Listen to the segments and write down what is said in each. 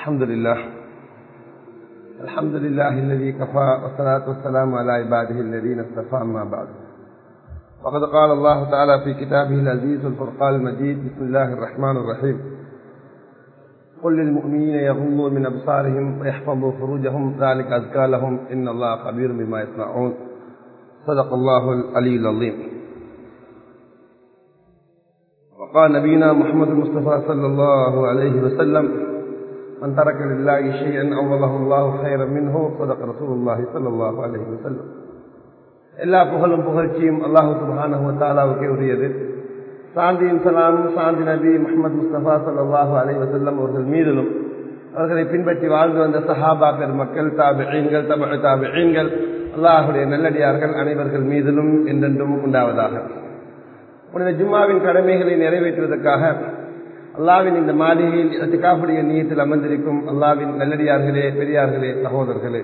الحمد لله. الحمد لله الذي كفى والصلاة والسلام على عباده الذين اصطفى أما بعد. وقد قال الله تعالى في كتابه العزيز الفرقان المجيد بسم الله الرحمن الرحيم. قل للمؤمنين يغضوا من أبصارهم ويحفظوا فروجهم ذلك أزكى لهم. إن الله خبير بما يصنعون. صدق الله العلي العظيم. وقال نبينا محمد المصطفى صلى الله عليه وسلم من ترك لله شيئا أوله الله خيرا منه صدق رسول الله صلى الله عليه وسلم எல்லா புகழும் புகழ்ச்சியும் அல்லாஹு சுபானு தாலாவுக்கே உரியது சாந்தியின் சலாமும் சாந்தி நபி முகமது முஸ்தபா சல்லாஹூ அலை வசல்லம் அவர்கள் மீதிலும் அவர்களை பின்பற்றி வாழ்ந்து வந்த சஹாபா பெருமக்கள் தாபிகள் தமிழ் தாபிகள் அல்லாஹுடைய நல்லடியார்கள் அனைவர்கள் மீதிலும் என்றென்றும் உண்டாவதாக உனது ஜும்மாவின் கடமைகளை நிறைவேற்றுவதற்காக அல்லாவின் இந்த மாளிகையில் அதுக்காப்புடைய நீயத்தில் அமர்ந்திருக்கும் அல்லாவின் நல்லடியார்களே பெரியார்களே சகோதரர்களே.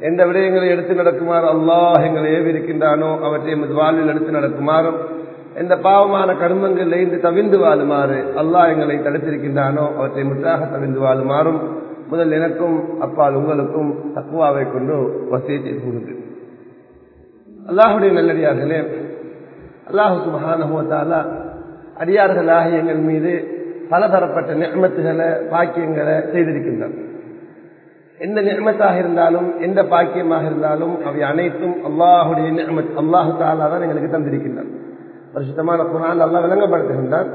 எந்த விடயங்களை எடுத்து நடக்குமாறு அல்லாஹ் எங்களை ஏவிருக்கின்றானோ அவற்றை எமது வாழ்வில் எடுத்து நடக்குமாறும் எந்த பாவமான கர்மங்கள் இருந்து தவிந்து வாழுமாறு அல்லாஹ் எங்களை தடுத்திருக்கின்றானோ அவற்றை முற்றாக தவிந்து வாழுமாறும் முதல் எனக்கும் அப்பால் உங்களுக்கும் தக்குவாவை கொண்டு வசதி செய்து அல்லாஹுடைய நல்லடியார்களே அல்லாஹு சுபகானுவத்தாலா அடியார்களாக எங்கள் மீது பலதரப்பட்ட நியமத்துகளை பாக்கியங்களை செய்திருக்கின்றன. எந்த நியமத்தாக இருந்தாலும் எந்த பாக்கியமாக இருந்தாலும் அவை அனைத்தும் அல்லாஹுடைய நியமத் அல்லாஹு தாலா தான் எங்களுக்கு தந்திருக்கின்றான். பரிசுத்தமான குரான் அல்லா விளங்கப்படுத்துகின்றான்.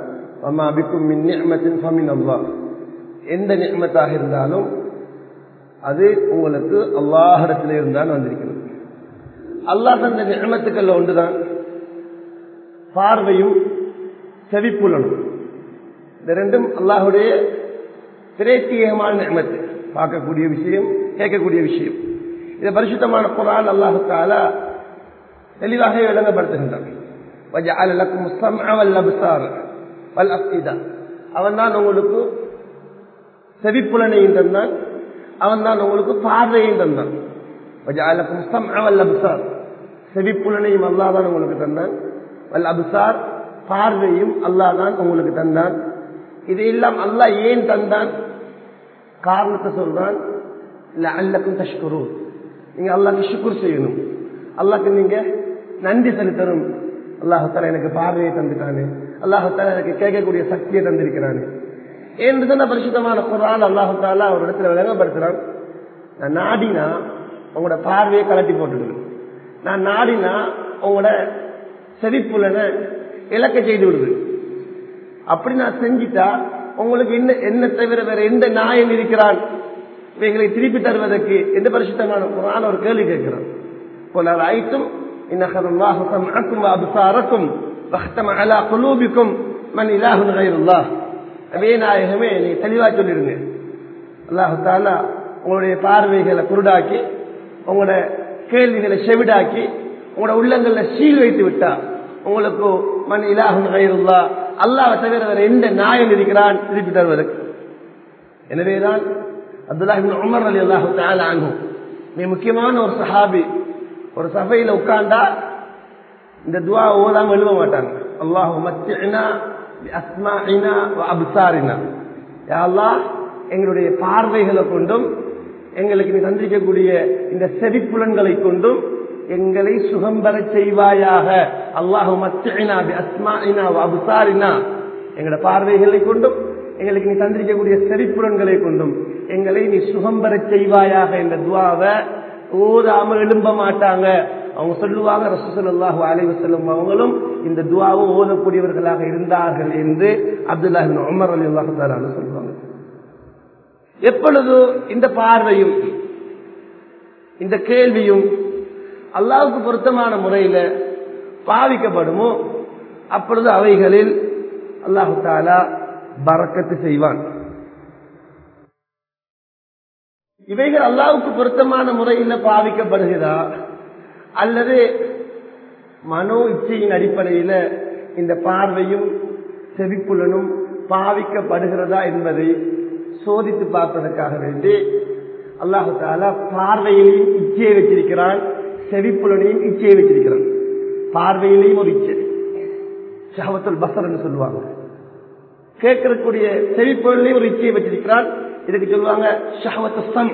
அம்மா அபிக்கும் மின் நியமத்தின் ஃபமின் அல்லாஹ். எந்த நியமத்தாக இருந்தாலும் அது உங்களுக்கு அல்லாஹிடத்தில் இருந்தான் வந்திருக்கிறது. அல்லாஹ் தந்த நியமத்துக்கள் ஒன்றுதான். பார்வையும் செவிப்புலனும். இந்த ரெண்டும் அல்லாஹுடைய பிரேத்தியமான நியமத்து பார்க்கக்கூடிய விஷயம் கேட்கக்கூடிய விஷயம். இதை பரிசுத்தமான குரான் அல்லாஹுக்கால தெளிவாக விளங்கப்படுத்துகின்றான். அவன் தான் உங்களுக்கு செவிப்புலனையும் தந்தான். அவன் தான் உங்களுக்கு பார்வையும் தந்தான். செவிப்புலனையும் அல்லாதான் உங்களுக்கு தந்தான். வல் அபுசார் பார்வையும் அல்லாஹ் தான் உங்களுக்கு தந்தான். இது எல்லாம் அல்லாஹ் ஏன் தந்தான்? காரணத்தை சொல்றான் அல்லக்கும் தஷ்குரு நீங்க அல்லாக்கு சுக்குர் செய்யணும். அல்லாக்கு நீங்க நன்றி செலுத்தணும். அல்லாஹால எனக்கு பார்வையை தந்துட்டானு. அல்லாஹால எனக்கு கேட்கக்கூடிய சக்தியை தந்திருக்கிறானு. என்று தான் பரிசுத்தமான குரான் அல்லாஹால ஒரு இடத்துல விளங்கப்படுத்துறான். நான் நாடினா உங்களோட பார்வையை கலட்டி போட்டுடுவேன். நான் நாடினா உங்களோட செவிப்புலனை இலக்க செய்து விடுவேன். அப்படி நான் செஞ்சிட்டா உங்களுக்கு என்ன என்ன தவிர வேற எந்த நாயம் இருக்கிறான்? இவைகளை திருப்பி தருவதற்கு எந்த பரிசுத்தமான குரான் ஒரு கேள்வி கேட்கிறான். போல ஆயிட்டும் இன்னும் அபுசாரக்கும் வஹ்தம் அலா குலூபிக்கும் மன் இலாஹுன் கைருல்லாஹ் அவே நாயகமே நீ தெளிவா சொல்லிடுங்க. அல்லாஹு தாலா உங்களுடைய பார்வைகளை குருடாக்கி உங்களோட கேள்விகளை செவிடாக்கி உங்களோட உள்ளங்கள்ல சீல் வைத்து விட்டா உங்களுக்கு மண் இலாகும் கயிறுல்லா அல்லாவை தவிர வேற எந்த நாயன் இருக்கிறான் திருப்பி தருவதற்கு. எனவேதான் அப்துல்லாஹின் உமர் அலி அல்லாஹு ஆகும் நீ முக்கியமான ஒரு சஹாபி ஒரு சபையில உட்கார்ந்தா இந்த துவா ஓதாம எழுத மாட்டாங்க. அல்லாஹு மத்தினா அஸ்மாஇனா அப்சாரினா. யாழ்லா எங்களுடைய பார்வைகளை கொண்டும் எங்களுக்கு நீ சந்திக்கக்கூடிய இந்த செவிப்புலன்களை கொண்டும் எங்களை சுகம் பெற செய்வாயாக. அல்லாஹு அபுசாரினா. எங்களோட பார்வைகளை கொண்டும் எங்களுக்கு நீ தந்திரிக்கக்கூடிய செறிப்புறன்களை கொண்டும் எங்களை நீ சுகம் பெற செய்வாயாக என்ற துவாவை ஓதாம எழும்ப மாட்டாங்க. அவங்க சொல்லுவாங்க ரசூசல்லாஹு அலைவு செல்லும் அவங்களும் இந்த துவாவும் ஓதக்கூடியவர்களாக இருந்தார்கள் என்று அப்துல்லாஹின் உமர் அலி அல்லாஹு சொல்லுவாங்க. எப்பொழுது இந்த பார்வையும் இந்த கேள்வியும் அல்லாவுக்கு பொருத்தமான முறையில பாவிக்கப்படுமோ அப்பொழுது அவைகளில் அல்லாஹு தாலா பறக்கத்து செய்வான். இவைகள் அல்லாவுக்கு பொருத்தமான முறையில் பாவிக்கப்படுகிறதா? அல்லது மனோ இச்சையின் அடிப்படையில் இந்த பார்வையும் செவிப்புலனும் பாவிக்கப்படுகிறதா என்பதை சோதித்து பார்ப்பதற்காக வேண்டி அல்லாஹு தாலா பார்வையிலையும் இச்சையை வச்சிருக்கிறான். செவிப்புலனையும் இச்சையை வச்சிருக்கிறான் பார்வையிலையும் ஒரு இச்சை. ஷஹவத்துல் பசர் என்று சொல்லுவாங்க. கேட்கக்கூடிய செவிப்பொருளையும் ஒரு இச்சையை வச்சிருக்கிறான் இதுக்கு சொல்லுவாங்க ஷஹவத்து சம்.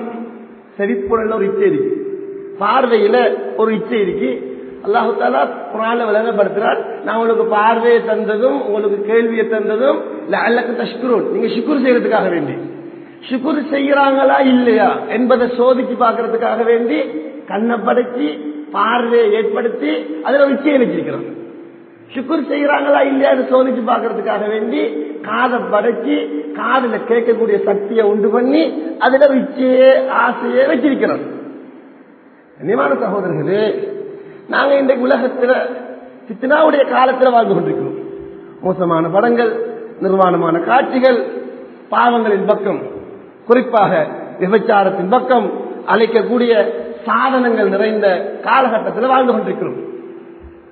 செவிப்புல ஒரு இச்சை இருக்கு. பார்வையில ஒரு இச்சை இருக்கு. அல்லாஹு தாலா குரான விளங்கப்படுத்துறார் நான் உங்களுக்கு பார்வையை தந்ததும் உங்களுக்கு கேள்வியை தந்ததும் அல்லக்கு தஷ்குரூன். நீங்க சுக்குர் செய்யறதுக்காக வேண்டி. சுக்குர் செய்யறாங்களா இல்லையா என்பதை சோதிச்சு பார்க்கறதுக்காக வேண்டி கண்ணை படைச்சு பார்வையை ஏற்படுத்தி அதுல ஒரு இச்சையை வச்சிருக்கிறோம் சுக்குர் செய்யறாங்களா இல்லையான்னு சோதிச்சு பார்க்கறதுக்காக வேண்டி காதை படைச்சு காதுல கேட்கக்கூடிய சக்தியை உண்டு பண்ணி அதுல விச்சையே ஆசையே ஆசையை வச்சிருக்கிறோம் கண்ணியமான சகோதரர்களே நாங்க இந்த உலகத்துல சித்தனாவுடைய காலத்துல வாழ்ந்து கொண்டிருக்கிறோம். மோசமான படங்கள் நிர்வாணமான காட்சிகள் பாவங்களின் பக்கம் குறிப்பாக விபச்சாரத்தின் பக்கம் அழைக்கக்கூடிய சாதனங்கள் நிறைந்த காலகட்டத்தில் வாழ்ந்து கொண்டிருக்கிறோம்.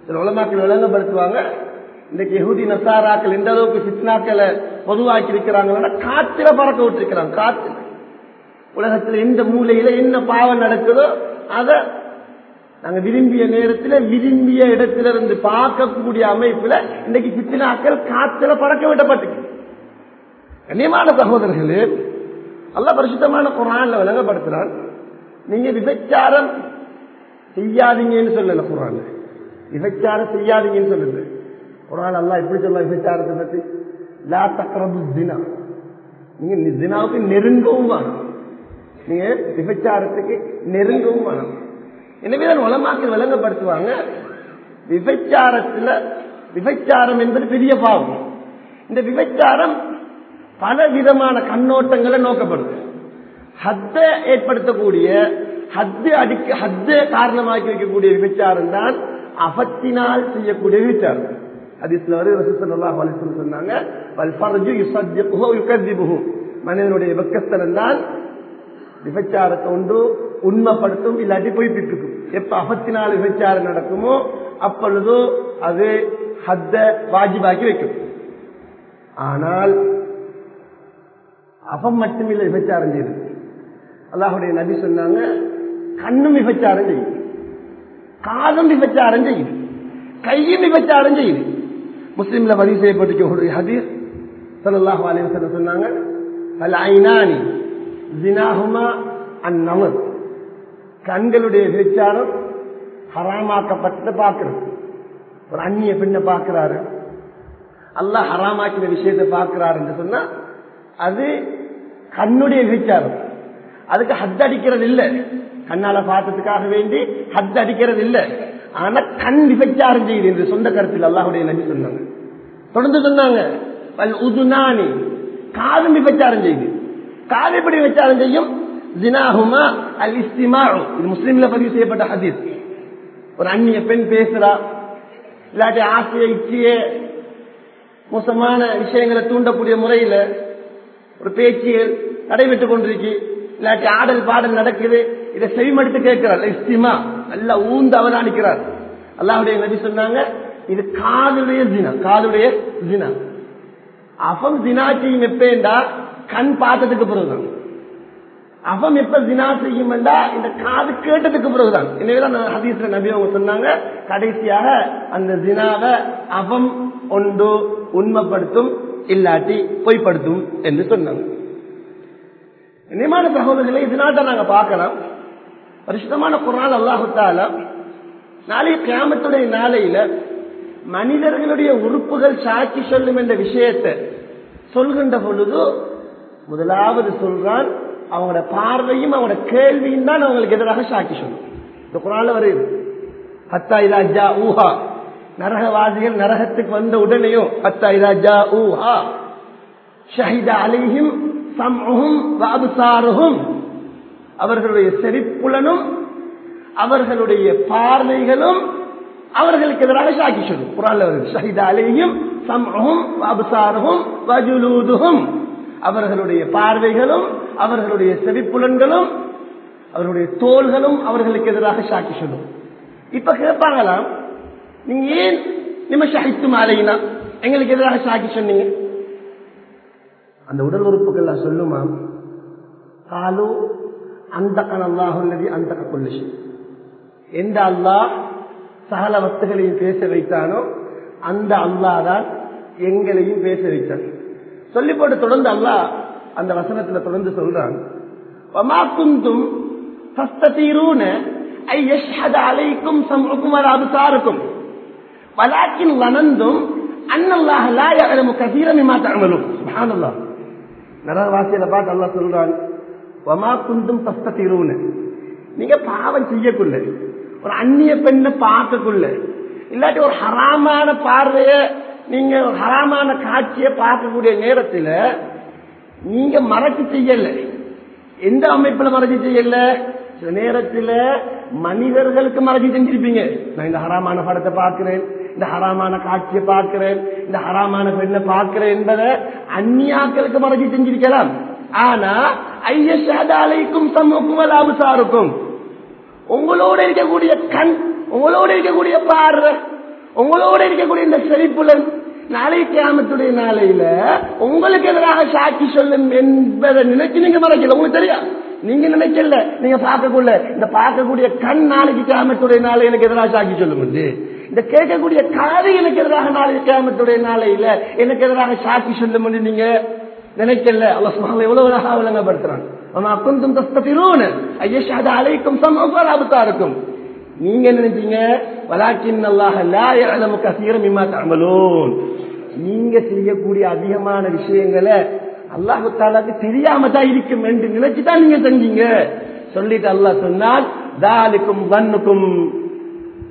சில உலமாக்கள் விளங்கப்படுத்துவாங்க இன்னைக்கு எகுதி நசாராக்கள் எந்த அளவுக்கு சித்னாக்களை பொதுவாக்கி இருக்கிறாங்கன்னா காத்திர பறக்க விட்டுருக்கிறாங்க காத்துல. உலகத்துல எந்த மூலையில என்ன பாவம் நடக்குதோ அதை நாங்க விரும்பிய நேரத்தில் விரும்பிய இடத்துல இருந்து பார்க்கக்கூடிய அமைப்புல இன்னைக்கு சித்தினாக்கள் காத்துல பறக்க விடப்பட்டு கண்ணியமான சகோதரர்களே அல்ல பரிசுத்தமான குரான்ல விளங்கப்படுத்துறான் நீங்க விபச்சாரம் செய்யாதீங்கன்னு சொல்லல குரான் விபச்சாரம் செய்யாதீங்கன்னு சொல்லுது. குரான் அல்லா எப்படி சொல்ல விபச்சாரத்தை பத்தி? லா தக்ரபு தினா நீங்க தினாவுக்கு நெருங்கவும் வேணும். நீங்க விபச்சாரத்துக்கு நெருங்கவும் வேணும். எனவே தான் உலமாக்கள் விளங்கப்படுத்துவாங்க விபச்சாரத்துல விபச்சாரம் என்பது பெரிய பாவம். இந்த விபச்சாரம் பல விதமான கண்ணோட்டங்களை நோக்கப்படுது. ஹத்தை ஏற்படுத்தக்கூடிய ஹத்து அடிக்க ஹத்த காரணமாக்கி வைக்கக்கூடிய விபச்சாரம் தான் அபத்தினால் செய்யக்கூடிய விபச்சாரம் அதிசல வரை ரசூசல்லாஹ் அலிஸ்லம் சொன்னாங்க வல்ஃபர்ஜு யுசத்தியகுஹு யுகத்திபுஹு. மனிதனுடைய வெக்கத்தனம் தான் விபச்சாரத்தை உண்டு உண்மைப்படுத்தும் இல்லாட்டி பொய்ப்பிக்கும் எப்ப அபத்தினால் விபச்சாரம் நடக்குமோ அப்பொழுது அது ஹத்த வாஜிபாக்கி வைக்கும். ஆனால் அபம் மட்டுமில்லை விபச்சாரம் செய்யுது அல்லாஹுடைய நபி சொன்னாங்க கண்ணும் விபச்சாரம் செய்யுது காதும் விபச்சாரம் செய்யுது கையும் விபச்சாரம் செய்யுது முஸ்லீம்ல பதிவு ஒரு ஹதீஸ் சல்லாஹு அலைவசம் சொன்னாங்க பல ஐநானி ஜினாகுமா அந்நமர் கண்களுடைய விபச்சாரம் ஹராமாக்கப்பட்டு பார்க்கிறது. ஒரு அந்நிய பெண்ணை பார்க்கிறாரு. அல்லாஹ் ஹராமாக்கின விஷயத்தை பார்க்கிறாரு என்று சொன்னா அது கண்ணுடைய விபச்சாரம். அதுக்கு ஹத் அடிக்கிறது இல்ல. கண்ணால பார்த்ததுக்காக வேண்டி ஹத் அடிக்கிறது இல்ல. ஆனா கண் விபச்சாரம் செய்யுது என்று சொந்த கருத்தில் அல்லாஹுடைய நபி சொன்னாங்க. தொடர்ந்து சொன்னாங்க. உதுனானி. காதும் விபச்சாரம் செய்து. காது எப்படி விபச்சாரம் செய்யும்? ஜினாஹுமா அல் இஸ்திமா இது முஸ்லீம்ல பதிவு செய்யப்பட்ட ஹதீஸ். ஒரு அந்நிய பெண் பேசுறா. இல்லாட்டி ஆசைய இச்சிய. மோசமான விஷயங்களை தூண்டக்கூடிய முறையில ஒரு பேச்சியல் நடைபெற்றுக் கொண்டிருக்கு. இல்லாட்டி ஆடல் பாடல் நடக்குது. இதை செவிமடுத்து கேட்கிறார். இஸ்திமா நல்லா ஊந்து அவதானிக்கிறார். அல்லாவுடைய நபி சொன்னாங்க இது காதுடைய தினா காதுடைய தினா அஃபம் தினா செய்யும் எப்பேண்டா கண் பார்த்ததுக்கு பிறகுதான். அவம் எப்ப தினா செய்யும் இந்த காது கேட்டதுக்கு பிறகுதான். எனவேதான் ஹதீஸ்ல நபி அவங்க சொன்னாங்க கடைசியாக அந்த தினாவை அவம் ஒன்று உண்மைப்படுத்தும் இல்லாட்டி பொய்ப்படுத்தும் என்று சொன்னாங்க. இனிமான சகோதரர்களை இதனால் தான் நாங்க பார்க்கலாம் பரிசுத்தமான குரான் அல்லாஹுத்தால நாளைய கிராமத்துடைய நாளையில மனிதர்களுடைய உறுப்புகள் சாட்சி சொல்லும் என்ற விஷயத்தை சொல்கின்ற பொழுது முதலாவது சொல்றான் அவங்களோட பார்வையும் அவங்களோட கேள்வியும் தான் அவங்களுக்கு எதிராக சாட்சி சொல்லும். இந்த குரான்ல வருது ஹத்தா இராஜா ஊஹா நரகவாதிகள் நரகத்துக்கு வந்த உடனேயும் ஹத்தா இராஜா ஊஹா ஷஹிதா அலிஹிம் சம்ஹும் வாபுசாருகும் அவர்களுடைய செறிப்புலனும் அவர்களுடைய பார்வைகளும் அவர்களுக்கு எதிராக சாட்சி சொல்லும். குரான்ல வருது ஷஹித சம்ஹும் வஜுலூதுகும் அவர்களுடைய பார்வைகளும் அவர்களுடைய செவிப்புலன்களும் அவர்களுடைய தோள்களும் அவர்களுக்கு எதிராக சாட்சி சொல்லும். இப்ப கேட்பாங்களாம் நீங்க ஏன் நிமிஷம் அழைத்து மாலையினா எங்களுக்கு எதிராக சாட்சி சொன்னீங்க? அந்த உடல் உறுப்புகள் சொல்லுமா? காலு அந்த கனல்லாகுள்ளது அந்த கொல்லிஷி எந்த அல்லாஹ் சகல வத்துகளையும் பேச வைத்தானோ அந்த அல்லாஹ் தான் எங்களையும் பேச வைத்தான் சொல்லி போட்டு தொடர்ந்து அல்லாஹ் அந்த வசனத்துல தொடர்ந்து சொல்றான். அலைக்கும் சமூகமும் அபுசாருக்கும். வலாக்கின் வனந்தும் அன்னல்லாஹ் லா யஅலமு கஸீரன் மிமா தஅமலுன். சுப்ஹானல்லாஹ். நரகவாசியில பார்த்து அல்லா சொல்றான் வமா குந்தும் தஸ்தீரூன நீங்க பாவம் செய்யக்குள்ள ஒரு அந்நிய பெண்ணை பார்க்கக்குள்ள இல்லாட்டி ஒரு ஹராமான பார்வைய நீங்க ஒரு ஹராமான காட்சியை பார்க்கக்கூடிய நேரத்தில் நீங்க மறைச்சு செய்யல. எந்த அமைப்புல மறைச்சு செய்யல? சில நேரத்தில் மனிதர்களுக்கு மறைச்சு செஞ்சிருப்பீங்க. நான் இந்த ஹராமான படத்தை பார்க்கிறேன். இந்த ஹராமான காட்சியை பார்க்கிறேன் இந்த ஹராமான பெண்ணை பார்க்கிறேன் என்பதை அந்நியாக்களுக்கு மறைஞ்சி செஞ்சிருக்கலாம். ஆனா ஐயசாலைக்கும் சமூகம் அபுசாருக்கும். உங்களோட இருக்கக்கூடிய கண் உங்களோட இருக்கக்கூடிய பார்வை உங்களோட இருக்கக்கூடிய இந்த செழிப்புலன் நாளை கிராமத்துடைய நாளையில உங்களுக்கு எதிராக சாட்சி சொல்லும் என்பதை நினைச்சு நீங்க மறைக்கல. உங்களுக்கு தெரியும் நீங்க நினைக்கல நீங்க பார்க்கக்குள்ள. இந்த பார்க்கக்கூடிய கண் நாளைக்கு கிராமத்துடைய நாளை எனக்கு எதிராக சாட்சி சொல்லும் என்று. இந்த கேட்கக்கூடிய காது எனக்கு எதிராக நாளை கிராமத்துடைய நாளையில எனக்கு எதிராக சாட்சி சொல்லும் என்று நீங்க நினைக்கல. அல்ல சுமால எவ்வளவு அழகா விளங்கப்படுத்துறாங்க ஆனா குந்தும் தஸ்தபிரூன் ஐயஷாத அலைக்கும் சமூகம் இருக்கும் நீங்க நினைச்சீங்க வலாக்கின் அல்லாஹ் லா யஅலமு கஸீரம் மிம்மா தஅமலூன். நீங்க செய்யக்கூடிய அதிகமான விஷயங்களை அல்லாஹு தாலாக்கு தெரியாம தான் இருக்கும் என்று நினைச்சுதான் நீங்க செஞ்சீங்க சொல்லிட்டு அல்லாஹ் சொன்னால் தாலுக்கும் வன்னுக்கும்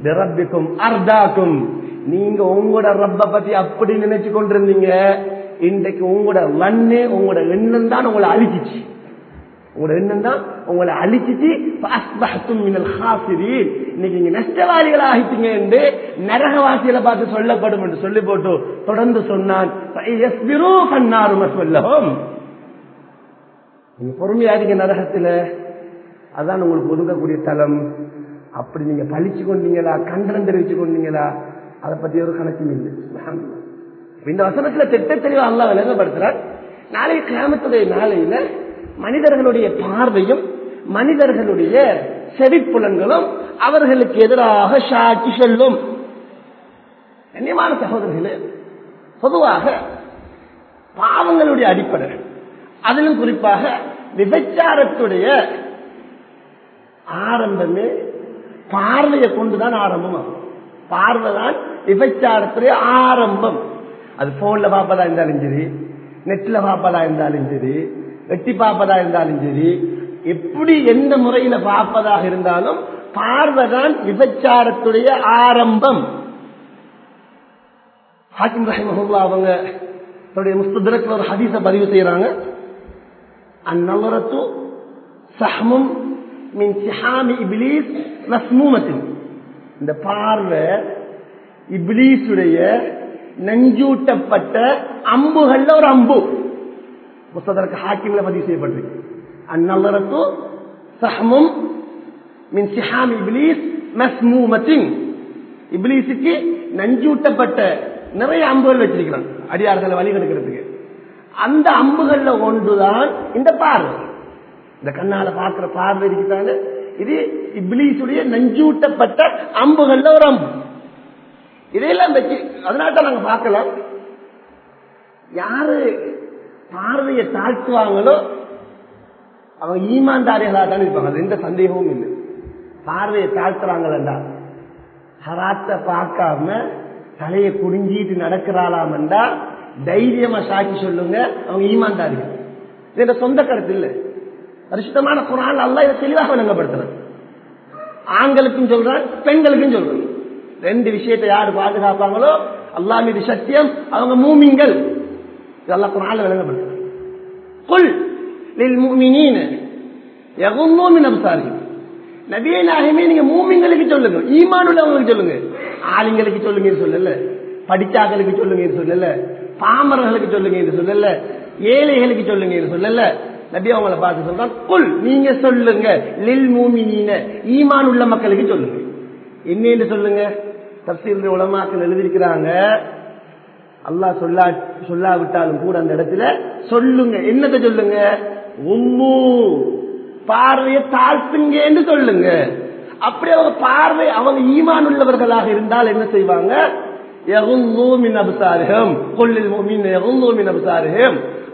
ரப்பிக்கும் அர்தாக்கும். நீங்க உங்களோட ரப்ப பத்தி அப்படி நினைச்சு கொண்டிருந்தீங்க. இன்றைக்கு உங்களோட வண்ணு உங்களோட எண்ணம் தான் உங்களை அழிச்சிச்சு. உங்களோட எண்ணம் தான் உங்களை அழிச்சிச்சு. இன்னைக்கு நீங்க நஷ்டவாதிகள் ஆகிட்டீங்க என்று நரகவாசியில பார்த்து சொல்லப்படும் என்று சொல்லி போட்டு தொடர்ந்து சொன்னான். சொல்லவும் நீங்க பொறுமையாதீங்க நரகத்துல. அதான் உங்களுக்கு ஒதுங்கக்கூடிய தலம் அப்படி நீங்க பழிச்சு கொண்டீங்களா? கண்டனம் தெரிவிச்சு கொண்டீங்களா? அதை பத்தி ஒரு கணக்கும் இல்லை. இந்த வசனத்துல திட்ட தெளிவா அல்லா விளங்கப்படுத்துறார். நாளை கிராமத்துடைய நாளையில மனிதர்களுடைய பார்வையும் மனிதர்களுடைய செவிப்புலன்களும் அவர்களுக்கு எதிராக சாட்சி செல்லும். கண்ணியமான சகோதரர்களே பொதுவாக பாவங்களுடைய அடிப்படை அதிலும் குறிப்பாக விபச்சாரத்துடைய ஆரம்பமே பார்வையை கொண்டுதான் ஆரம்பமாகும் பார்வை தான் விபச்சாரத்துடைய ஆரம்பம். அது போன்ல பாப்பதா இருந்தாலும் சரி நெட்ல பாப்பதா இருந்தாலும் சரி வெட்டி பார்ப்பதா இருந்தாலும் சரி எப்படி எந்த முறையில பார்ப்பதாக இருந்தாலும் பார்வைதான் விபச்சாரத்துடைய ஆரம்பம். ஹாக்கிம் ரஹிமஹுல்லா அவங்க தன்னுடைய முஸ்தரத்தில் ஒரு ஹதீஸ பதிவு செய்யறாங்க அந்நவரத்து சஹமும் இந்த பார்வை இபிலீஸுடைய நஞ்சூட்டப்பட்ட அம்புகள்ல ஒரு அம்பு. புஸ்தகருக்கு ஹாக்கிம்ல பதிவு செய்யப்பட்டிருக்கு. அந்நல்லரத்து சஹமும் மின் சிஹாம் இப்லீஸ் மஸ்மூமத்தின். இப்லீஸுக்கு நஞ்சூட்டப்பட்ட நிறைய அம்புகள் வச்சிருக்கிறான். அடியார்களை வழி கெடுக்கிறதுக்கு அந்த அம்புகள்ல ஒன்றுதான் இந்த பார்வை. இந்த கண்ணால பாக்குற பார்வை இருக்குதாங்க இது இப்ளீசுடைய நஞ்சூட்டப்பட்ட அம்புகள்ல ஒரு அம்பு. இதையெல்லாம் வச்சு அதனால தான் நாங்க பார்க்கலாம். யாரு பார்வையை தாழ்த்துவாங்களோ அவங்க ஈமான்தாரிகளாக தான் இருப்பாங்க. அது எந்த சந்தேகமும் இல்லை. பார்வையை தாழ்த்துறாங்களா ஹராத்த பார்க்காம தலையை குடிஞ்சிட்டு நடக்கிறாளாமண்டா தைரியமா சாக்கி சொல்லுங்க அவங்க ஈமான்தாரிகள். இது என்ற சொந்த கருத்து இல்லை. பரிசுத்தமான குரான் அல்ல இதை தெளிவாக விளங்கப்படுத்துறது ஆண்களுக்கும் சொல்றான் பெண்களுக்கும் சொல்றான். ரெண்டு விஷயத்தை யாரு பாதுகாப்பாங்களோ அல்லா மீது சத்தியம் அவங்க மூமிங்கள் இதெல்லாம் குரான் விளங்கப்படுத்துறாங்க குல் லில் மூமினீன எகுன்னோமின் அம்சாரி நபியை நாயமே நீங்க மூமிங்களுக்கு சொல்லுங்க ஈமான் உள்ளவங்களுக்கு சொல்லுங்க. ஆளுங்களுக்கு சொல்லுங்க சொல்லல படிச்சாக்களுக்கு சொல்லுங்க சொல்லல பாமரர்களுக்கு சொல்லுங்க சொல்லல ஏழைகளுக்கு சொல்லுங்க சொல்லல நபி அவங்களை பார்த்து சொல்றான் குல் நீங்க சொல்லுங்க. லில் மூமினீன. ஈமான் உள்ள மக்களுக்கு சொல்லுங்க. என்னன்னு சொல்லுங்க? தப்சீல் உலமாக்கள் எழுதியிருக்கிறாங்க. அல்லா சொல்லா சொல்லாவிட்டாலும் கூட அந்த இடத்துல சொல்லுங்க. என்னத்தை சொல்லுங்க? உம்மு பார்வையை தாழ்த்துங்கன்னு சொல்லுங்க. அப்படி அவங்க பார்வை அவங்க ஈமான் உள்ளவர்களாக இருந்தால் என்ன செய்வாங்க?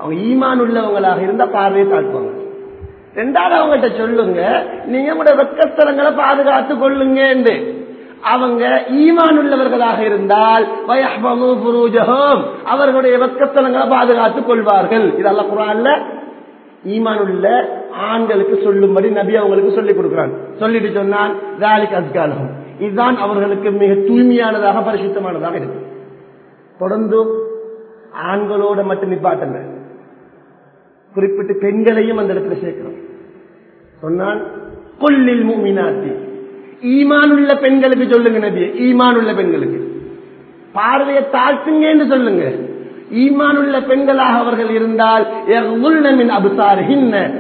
அவங்க ஈமான் உள்ளவங்களாக இருந்தா பார்வையை தாழ்த்துவாங்க. ரெண்டாவது அவங்ககிட்ட சொல்லுங்க நீங்க உங்களோட வெக்கஸ்தலங்களை பாதுகாத்து கொள்ளுங்க என்று. அவங்க ஈமான் உள்ளவர்களாக இருந்தால் அவர்களுடைய வெக்கஸ்தலங்களை பாதுகாத்துக் கொள்வார்கள். இதெல்லாம் குரான்ல ஈமான் உள்ள ஆண்களுக்கு சொல்லும்படி நபி அவங்களுக்கு சொல்லிக் கொடுக்கிறான். சொல்லிட்டு சொன்னான் வேலைக்கு அஸ்காலகம் இதுதான் அவர்களுக்கு மிக தூய்மையானதாக பரிசுத்தமானதாக இருக்கு. தொடர்ந்து ஆண்களோட மட்டும் நிப்பாட்டல குறிப்பிட்டு பெண்களையும் அந்த இடத்துல சேர்க்கிறோம். சொன்னால் கொல்லில் மூமினாத்தி. ஈமான் உள்ள பெண்களுக்கு சொல்லுங்க நபிய ஈமான் உள்ள பெண்களுக்கு. பார்வையை தாழ்த்துங்க என்று சொல்லுங்க. ஈமான் உள்ள பெண்களாக அவர்கள் இருந்தால் யகுல்னமின்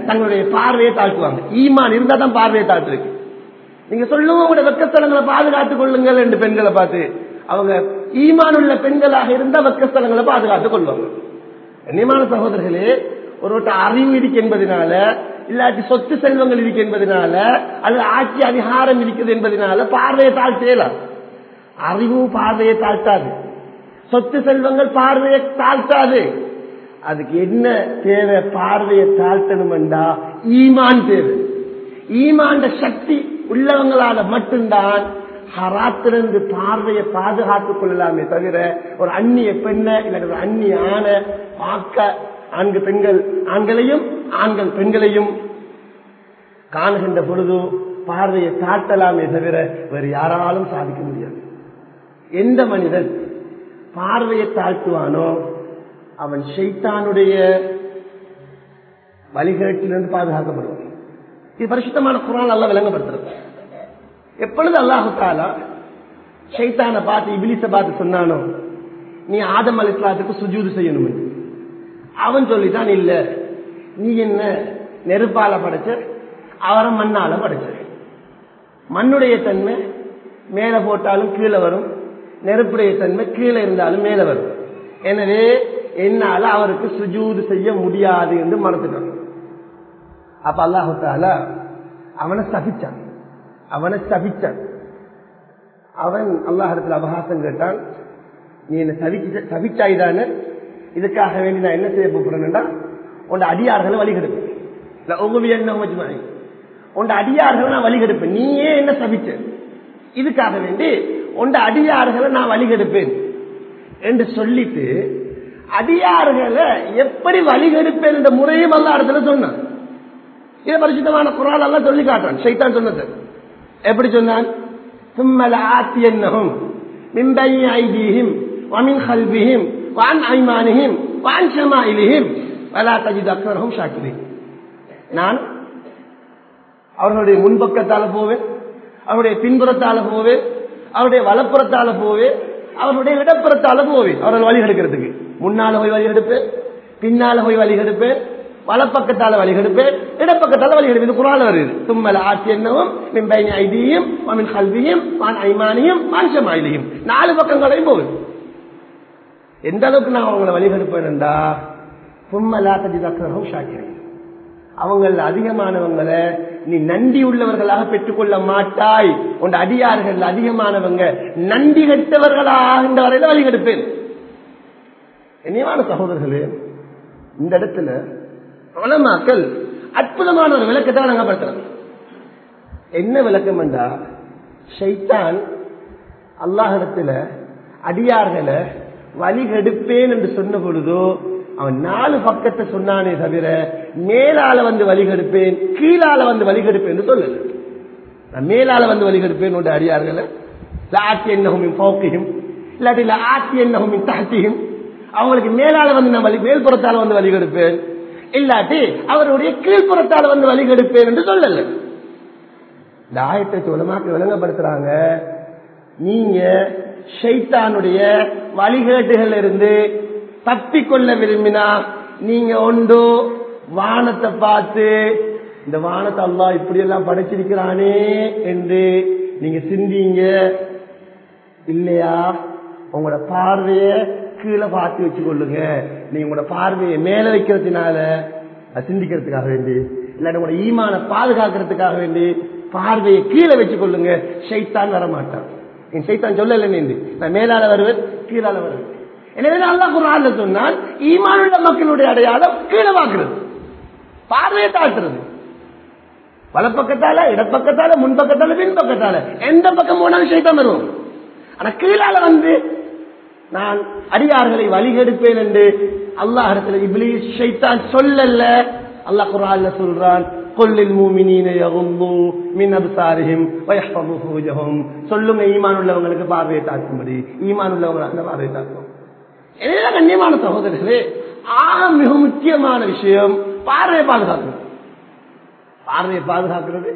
தங்களுடைய பார்வையை தாழ்த்துவாங்க. ஈமான் இருந்தா தான் பார்வையை தாழ்த்துருக்கு நீங்க சொல்லுங்க உங்களுடைய வெக்கஸ்தலங்களை பாதுகாத்துக் கொள்ளுங்கள் என்று பெண்களை பார்த்து அவங்க ஈமான் உள்ள பெண்களாக இருந்தா வெக்கஸ்தலங்களை பாதுகாத்துக் கொள்வாங்க. கண்ணியமான சகோதரர்களே ஒருவட்ட அறிவு இருக்கு என்பதனால இல்லாட்டி சொத்து செல்வங்கள் இருக்கு என்பதனால அல்லது ஆட்சி அதிகாரம் இருக்குது என்பதனால பார்வையை தாழ்த்தேலாம் அறிவும் பார்வையை தாழ்த்தாது. சொத்து செல்வங்கள் பார்வையை தாழ்த்தாது. அதுக்கு என்ன தேவை? பார்வையை தாழ்த்தணும்டா ஈமான் தேவை. ஈமான் சக்தி உள்ளவங்களால மட்டும்தான் ஹராத்திலிருந்து பார்வையை பாதுகாத்துக் கொள்ளலாமே தவிர ஒரு அந்நிய பெண்ணை இல்லாட்டி ஒரு அந்நிய ஆணை பார்க்க ஆண்கு பெண்கள் ஆண்களையும் ஆண்கள் பெண்களையும் காணுகின்ற பொழுது பார்வையை தாட்டலாமே தவிர வேறு யாராலும் சாதிக்க முடியாது. எந்த மனிதன் பார்வையை தாழ்த்துவானோ அவன் ஷைத்தானுடைய வழிகேட்டிலிருந்து பாதுகாக்கப்படுவான். இது பரிசுத்தமான குரான் அல்ல விளங்கப்படுத்துறது. எப்பொழுது அல்லாஹு தாலா பார்த்து இபிலிச பார்த்து சொன்னானோ நீ ஆதம் அலி இஸ்லாத்துக்கு சுஜூது செய்யணும் என்று. அவன் சொல்லித்தான் இல்ல. நீ என்ன நெருப்பால படைச்ச? அவரை மண்ணால படைச்ச. மண்ணுடைய தன்மை மேல போட்டாலும் கீழே வரும். நெருப்புடைய தன்மை கீழே இருந்தாலும் மேல வரும். எனவே என்னால அவருக்கு சுஜூது செய்ய முடியாது என்று மறந்துட்டான் அப்ப அல்லாஹால அவனை சபிச்சான். அவனை சபிச்சான். அவன் அல்லாஹிடத்தில் அபகாசம் கேட்டான். நீ என்ன சபிச்சாய்தான இதுக்காக வேண்டி நான் என்ன செய்ய போறேன்னா உன் அடியார்களை வழிகெடுப்பேன். உங்க என்ன உன் அடியார்களை நான் வழிகெடுப்பேன். நீயே என்ன சபிச்ச? இதுக்காக வேண்டி உன் அடியார்களை நான் வழிகெடுப்பேன். என்று சொல்லிட்டு அடியார்களை எப்படி வழிகெடுப்பேன் என்ற முறையும் அல்ல இடத்துல சொன்னான். இதை பரிசுத்தமான குரால் எல்லாம் சொல்லி காட்டான் சைத்தான் சொன்னது. எப்படி சொன்னான்? சும்மல ஆத்தியன்னகும் மிம்பையும் ஐதீஹிம் அமின் கல்வியும் வான் ஐமானிஹிம் வான் ஷமாயிலிஹிம் வலா தஜித் அக்வரஹும் ஷாக்கிரி நான் அவர்களுடைய முன்பக்கத்தால போவேன் அவருடைய பின்புறத்தால போவேன் அவருடைய வளப்புறத்தால போவேன் அவருடைய இடப்புறத்தால போவேன் அவர்கள் வழி எடுக்கிறதுக்கு முன்னால போய் வழி எடுப்பேன் பின்னால போய் வழி எடுப்பேன் வலப்பக்கத்தால வழி எடுப்பேன் இடப்பக்கத்தால வழி எடுப்பேன் குரால வருது தும்மல ஆட்சி என்னவும் மின் பைனி ஐதியும் மின் கல்வியும் ஐமானியும் மான் சமாயிலியும் நாலு பக்கங்களையும் போவேன் எந்த அளவுக்கு நான் அவங்களை வழிபடுப்பேன்டா தும்மலா தஜிதாக்கிறோம் ஷாக்கிறேன் அவங்கள அதிகமானவங்களை நீ நன்றி உள்ளவர்களாக பெற்றுக்கொள்ள மாட்டாய். உன் அடியார்கள் அதிகமானவங்க நன்றி கெட்டவர்களாகின்ற வரையில வழிகெடுப்பேன். என்னையான சகோதரர்களே இந்த இடத்துல உலமாக்கள் அற்புதமான ஒரு விளக்கத்தை வழங்கப்படுத்துறாங்க. என்ன விளக்கம் என்றா சைத்தான் அல்லாஹிடத்துல அடியார்களை வழிகெடுப்பேன் என்று சொன்ன பொழுதோ அவன் நாலு பக்கத்தை சொன்னானே தவிர மேலால வந்து வழிகெடுப்பேன் கீழால வந்து வழிகெடுப்பேன் என்று சொல்லல. நான் மேலால வந்து வழிகெடுப்பேன் உண்டு அடியார்களை லாத்தி என்னகும் போக்கையும் இல்லாட்டி ஆத்தி என்னகும் தாத்தியும் அவங்களுக்கு மேலால வந்து நான் வழி மேல்புறத்தால வந்து வழிகெடுப்பேன். இல்லாட்டி அவருடைய கீழ்ப்புறத்தால வந்து வழிகெடுப்பேன் என்று சொல்லல. இந்த ஆயத்தை உலமாக்கு விளங்கப்படுத்துறாங்க. நீங்க ஷைத்தானுடைய வழிகேட்டுகள் இருந்து தப்பிக்கொள்ள விரும்பினா நீங்க ஒன்று வானத்தை பார்த்து இந்த வானத்தை அல்லா இப்படி எல்லாம் படைச்சிருக்கிறானே என்று நீங்க சிந்திங்க. இல்லையா? உங்களோட பார்வைய கீழே பார்த்து வச்சு கொள்ளுங்க நீங்க உங்களோட பார்வையை மேல வைக்கிறதுனால சிந்திக்கிறதுக்காக வேண்டி இல்லாட்டி உங்களோட ஈமான பாதுகாக்கிறதுக்காக வேண்டி பார்வையை கீழே வச்சு கொள்ளுங்க ஷைத்தான் வரமாட்டான். என் சைத்தான் சொல்லல நீந்து நான் மேலால வருவேன் கீழால வருவேன். எனவே அல்லாஹ் குரான் சொன்னால் ஈமானுள்ள மக்களுடைய அடையாளம் கீழே வாக்குறது பார்வையை தாழ்த்துறது. வலப்பக்கத்தால இடப்பக்கத்தால முன்பக்கத்தால பின்பக்கத்தால. எந்த பக்கம் போனாலும் சைத்தான் வருவோம் ஆனா கீழால வந்து நான் அடியார்களை வழிகெடுப்பேன் என்று அல்லாஹிடத்தில் இப்லீஸ் சைத்தான் சொல்லல. அல்லாஹ் குரான்ல சொல்றான் கொல்லில் மூமினீன யகுந்து மின் அப்சாரிஹிம் வயஹ்ஃபது ஃபுஜஹும். சொல்லுங்க ஈமான் உள்ளவங்களுக்கு பார்வையை தாக்கும்படி. ஈமான் உள்ளவங்க அந்த பார்வையை தாக்கும். எனவே கண்ணியமான சகோதரர்களே ஆக மிக முக்கியமான விஷயம் பார்வையை பாதுகாக்கிறது. பார்வையை பாதுகாக்கிறது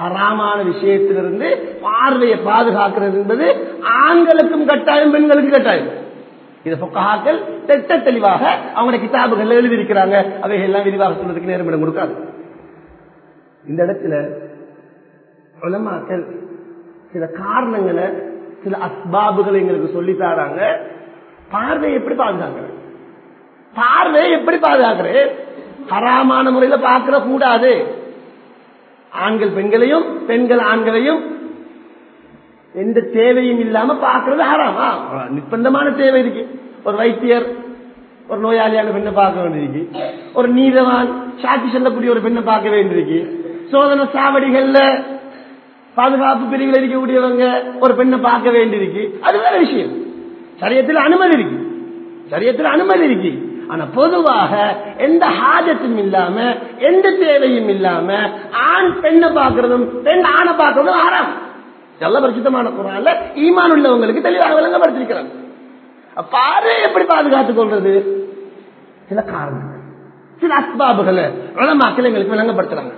ஹராமான விஷயத்திலிருந்து பார்வையை பாதுகாக்கிறது என்பது ஆண்களுக்கும் கட்டாயம் பெண்களுக்கும் கட்டாயம். இது பொக்காக்கள் திட்ட தெளிவாக அவங்களுடைய கிதாபுகள் எழுதியிருக்கிறாங்க. அவைகள் எல்லாம் விரிவாக சொல்றதுக்கு நேரம் கொடுக்காது. இந்த இடத்துல உலமாக்கள் சில காரணங்களை சில அஸ்பாபுகளை எங்களுக்கு சொல்லி தாராங்க. பார்வையை எப்படி பாதுகாக்கிறது? பார்வையை எப்படி பாதுகாக்கிறது? ஹராமான முறையில பார்க்கிற கூடாது. ஆண்கள் பெண்களையும் பெண்கள் ஆண்களையும் எந்த தேவையும் இல்லாம பாக்குறது ஹராமா. நிர்பந்தமான தேவை இருக்கு. ஒரு வைத்தியர் ஒரு நோயாளியான பெண்ணை பார்க்க வேண்டியிருக்கு. ஒரு நீதவான் சாட்சி சொல்லக்கூடிய ஒரு பெண்ணை பார்க்க வேண்டியிருக்கு. சோதனை சாவடிகள்ல பாதுகாப்பு பிரிவில் இருக்கக்கூடியவங்க ஒரு பெண்ணை பார்க்க வேண்டியிருக்கு. அது வேற விஷயம். சரியத்தில் அனுமதி இருக்கு. சரியத்தில் அனுமதி இருக்கு. ஆனா பொதுவாக எந்த ஹாஜத்தும் இல்லாம எந்த தேவையும் இல்லாம ஆண் பெண்ணை பார்க்கறதும் பெண் ஆணை பார்க்கறதும் ஆறாம் நல்ல பரிசுத்தமான குரான்ல ஈமான் உள்ளவங்களுக்கு தெளிவாக விளங்கப்படுத்திருக்கிறாங்க பாரு எப்படி பாதுகாத்துக் கொள்றது? சில காரணங்கள் சில அஸ்பாபுகளை வளமாக்கள் எங்களுக்கு விளங்கப்படுத்துறாங்க.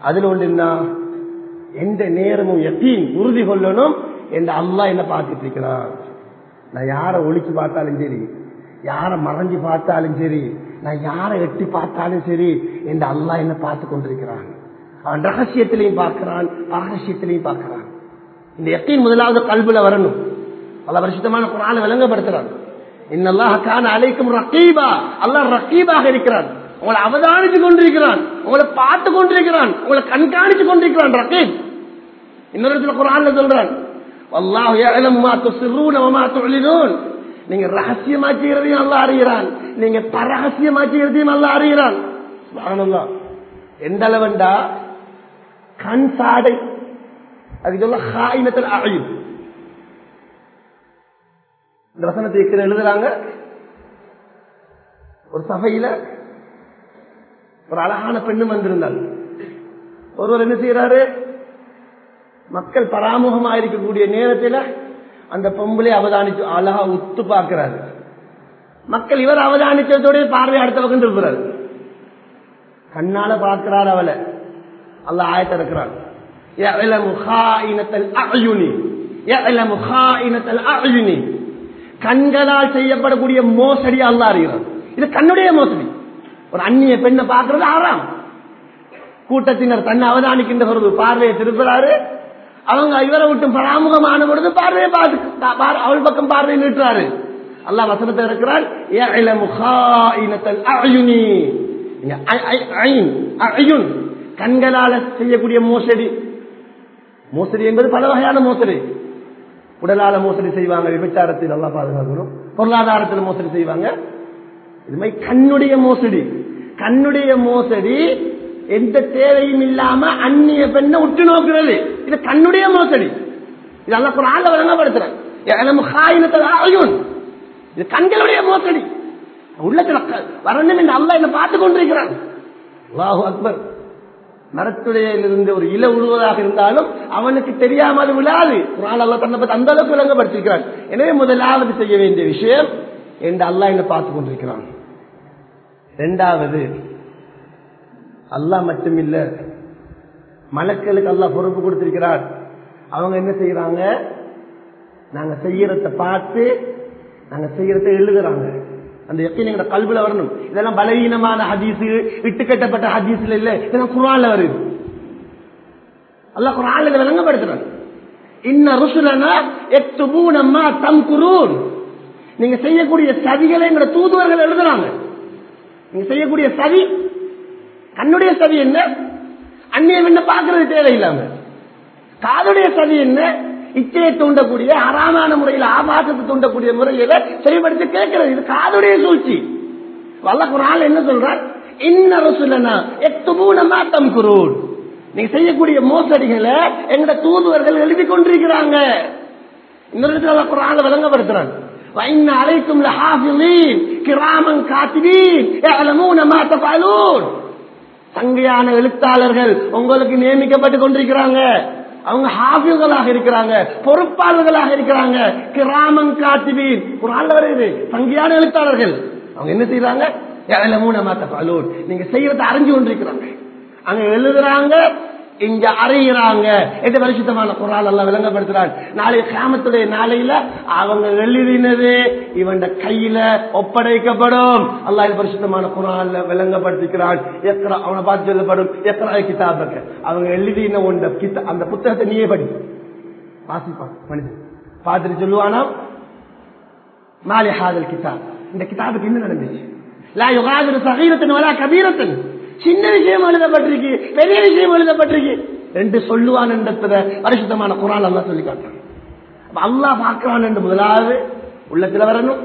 அதுல ஒன்று என்ன? எந்த நேரமும் எத்தீன் உறுதி கொள்ளணும் என்று அல்லா என்ன பார்த்துட்டு இருக்கிறான்? நான் யாரை ஒழிச்சு பார்த்தாலும் சரி யாரை மறைஞ்சு பார்த்தாலும் சரி நான் யாரை எட்டி பார்த்தாலும் சரி என்று அல்லா என்ன பார்த்து கொண்டிருக்கிறான். அவன் ரகசியத்திலையும் பார்க்கிறான் ரகசியத்திலையும் பார்க்கிறான். இந்த யக்கீன் முதலாவது கல்புல வரணும். பல வருஷத்தமான குரான விளங்கப்படுத்துறாங்க. இன்னல்லாக காண அழைக்கும் ரக்கீபா அல்லாஹ் ரக்கீபாக இருக்கிறான். உங்களை அவதானித்து கொண்டிருக்கிறான். உங்களை பார்த்து கொண்டிருக்கிறான். உங்களை கண்காணித்து கொண்டிருக்கிறான் ரக்கீப் இன்னொரு இடத்துல குரான்ல சொல்றான். அல்லாஹ் ஏலம் மாத்து சிறுவன மாத்து எழுதும் நீங்க ரகசியமாக்குகிறதையும் நல்லா அறிகிறான். நீங்க பரகசியமாக்குகிறதையும் நல்லா அறிகிறான். எந்த அளவுண்டா கண் சாடை அது சொல்ல ஹாயினத்தில் அழையும் இந்த வசனத்தை எழுதுறாங்க. ஒரு சபையில ஒரு அழகான பெண்ணும் வந்திருந்தாள். ஒருவர் என்ன செய்யறாரு மக்கள் பராமுகமா இருக்கக்கூடிய நேரத்தில் அந்த பொம்பளை அவதானிச்சு அழகா உத்து பார்க்கிறாரு. மக்கள் இவர் அவதானிச்சதோட பார்வை அடுத்த பக்கம் இருக்கிறார் கண்ணால பார்க்கிறார் அவளை. அல்ல ஆயத்த இருக்கிறார் கண்களால் செய்யப்படக்கூடிய மோசடி அல்ல அறிகிறார் இது கண்ணுடைய மோசடி. ஒரு அந்நிய பெண்ணை பார்க்கறது ஆறாம் கூட்டத்தினர் தன்னை அவதானிக்கின்ற பொழுது பார்வையை திருப்புறாரு. அவங்க இவரை விட்டு பராமுகமான பொழுது பார்வையை பார்த்து அவள் பக்கம் பார்வை நீட்டுறாரு. அல்லா வசனத்தை இருக்கிறார் கண்களால செய்யக்கூடிய மோசடி. மோசடி என்பது பல வகையான மோசடி. உடலால மோசடி செய்வாங்க விபச்சாரத்தில் நல்லா பாதுகாக்கணும். பொருளாதாரத்தில் மோசடி செய்வாங்க. இது மாதிரி கண்ணுடைய மோசடி. கண்ணுடைய மோசடி எந்த தேவையும் இல்லாம அந்நிய பெண்ணை உற்று நோக்குறது. இது கண்ணுடைய மோசடி. இது அல்ல குரான்ல வழங்கப்படுத்துறேன் இது கண்களுடைய மோசடி. உள்ளத்துல வரணும் என்று அல்ல என்ன பார்த்து கொண்டிருக்கிறான். அக்பர். மரத்துடையிலிருந்து ஒரு இல உழுவதாக இருந்தாலும் அவனுக்கு தெரியாம அது விழாது. குரான் அல்லா தன்னை பத்தி அந்த அளவுக்கு விளங்கப்படுத்திருக்கிறான் எனவே முதலாவது செய்ய வேண்டிய விஷயம்? என்று அல்லாஹ் என்ன பார்த்து கொண்டிருக்கிறான். இரண்டாவது அல்லாஹ் மட்டுமில்ல மலக்களுக்கு அல்லாஹ் பொறுப்பு கொடுத்திருக்கிறார். அவங்க என்ன செய்யறாங்க நாங்க செய்யறத பார்த்து நாங்க செய்யறத எழுதுறாங்க. அந்த எத்தனை கல்வில வரணும். இதெல்லாம் பலவீனமான ஹதீஸ் விட்டு கட்டப்பட்ட ஹதீஸ்ல இல்ல. இதெல்லாம் குரான்ல வருது. அல்லாஹ் குரான்ல விளங்கப்படுத்துறாங்க இன்ன ருசுலனா எத்துபூனம்மா தம் குரூன் நீங்க செய்யக்கூடிய சதிகளை எங்க தூதுவர்கள் எழுதுறாங்க. நீங்க செய்யக்கூடிய சதி கண்ணுடைய சதி என்ன? அந்நியம் என்ன பார்க்கறது தேவையில்லாம. காதுடைய சதி என்ன? இச்சையை தூண்டக்கூடிய அறாமான முறையில் ஆபாசத்தை தூண்டக்கூடிய முறையில செயல்படுத்தி கேட்கிறது இது காதுடைய சூழ்ச்சி வல்ல குரான் என்ன சொல்றார் இன்ன ரசுலனா எத்துமூன மாத்தம் குரூன் நீங்க செய்யக்கூடிய மோசடிகளை எங்க தூதுவர்கள் எழுதி கொண்டிருக்கிறாங்க இன்னொரு இடத்துல குரான் விளங்கப்படுத்துறாங்க وإن عليكم لحافظين كراما كاتبين يعلمون ما تفعلون சங்கையான எழுத்தாளர்கள் உங்களுக்கு நியமிக்கப்பட்டு கொண்டிருக்கிறாங்க அவங்க ஹாஃபிர்களாக இருக்கிறாங்க பொறுப்பாளர்களாக இருக்கிறாங்க. கிராமம் காத்திபீன் குரான்ல வருது சங்கையான எழுத்தாளர்கள். அவங்க என்ன செய்யறாங்க நீங்க செய்யறத அறிஞ்சு கொண்டிருக்கிறாங்க. அங்க எழுதுறாங்க இங்க அறையிறாங்க. என்று பரிசுத்தமான குரால் எல்லாம் விளங்கப்படுத்துறாங்க நாளை கிராமத்துடைய நாளையில அவங்க எழுதினது இவன் கையில ஒப்படைக்கப்படும். அல்லாஹ் பரிசுத்தமான குரான்ல விளங்கப்படுத்திக்கிறான். எத்தனை அவனை பார்த்து சொல்லப்படும். எத்தனை கிதாபுக்கு. அவங்க எழுதின ஒன்ற கித்த அந்த புத்தகத்தை நீயே படி. வாசிப்பான் மனிதன். பார்த்துட்டு சொல்லுவானா? மாலை ஹாதல் கிதாப். இந்த கிதாபுக்கு என்ன நடந்துச்சு? லா யுகாதிர சகீரத்தின் வரா கபீரத்தின். சின்ன விஷயம் எழுதப்பட்டிருக்கு பெரிய விஷயம் எழுதப்பட்டிருக்கு. ரெண்டு சொல்லுவான் என்றத பரிசுத்தமான குரான் அல்லா சொல்லி காட்டுறான். அல்லா பார்க்கிறான் என்று முதலாவது உள்ளத்துல வரணும்.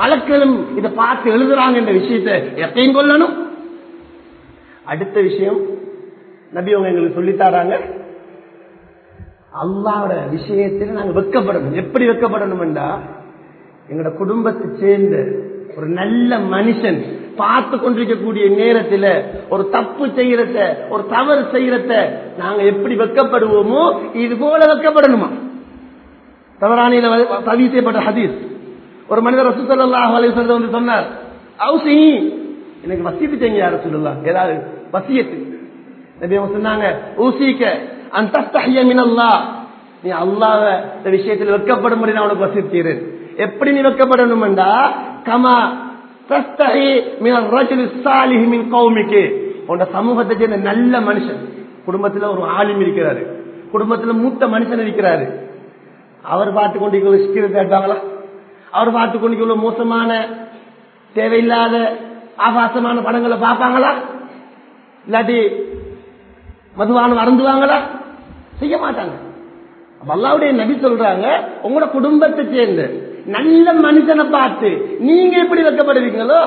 மலக்களும் இதை பார்த்து எழுதுறாங்க என்ற விஷயத்தை எப்பயும் கொள்ளணும் அடுத்த விஷயம் நபி அவங்க எங்களுக்கு சொல்லித்தாராங்க அல்லாவோட விஷயத்தில் நாங்கள் வெக்கப்படணும். எப்படி வெக்கப்படணும் என்றா எங்களோட குடும்பத்தை சேர்ந்த ஒரு நல்ல மனுஷன் பார்த்து கொண்டிருக்கக்கூடிய நேரத்தில் ஒரு தப்பு செய்யறத ஒரு தவறு செய்யறத நாங்க எப்படி வெக்கப்படுவோமோ இது போல வெக்கப்படணுமா? தவறானியில பதிவு செய்யப்பட்ட ஹதீஸ். ஒரு மனிதர் ரசூசல்லாஹ் அலைவசல்ல வந்து சொன்னார் அவுசி எனக்கு வசிப்பு செய்ய யார சொல்லலாம் ஏதாவது வசியத்து. சொன்னாங்க ஊசிக்க அந்த மினல்லா நீ அல்லாத இந்த விஷயத்தில் வெக்கப்படும் முறை நான் உனக்கு வசித்தீரன் எப்படி நீ வெக்கப்படணும்டா கமா சமூகத்தை சேர்ந்த நல்ல மனுஷன். குடும்பத்தில் ஒரு ஆளும் இருக்கிறாரு. குடும்பத்தில் மூத்த மனுஷன் இருக்கிறாரு. அவர் பார்த்து கொண்டு சிக்கிரத்தை கேட்டாங்களா அவர் பார்த்து கொண்டு மோசமான தேவையில்லாத ஆபாசமான படங்களை பார்ப்பாங்களா? இல்லாட்டி மதுவான அருந்துவாங்களா? செய்ய மாட்டாங்க. அல்லாவுடைய நபி சொல்றாங்க உங்களோட குடும்பத்தை சேர்ந்து நல்ல மனுஷனை பார்த்து நீங்க எப்படி வைக்கப்படுவீங்களோ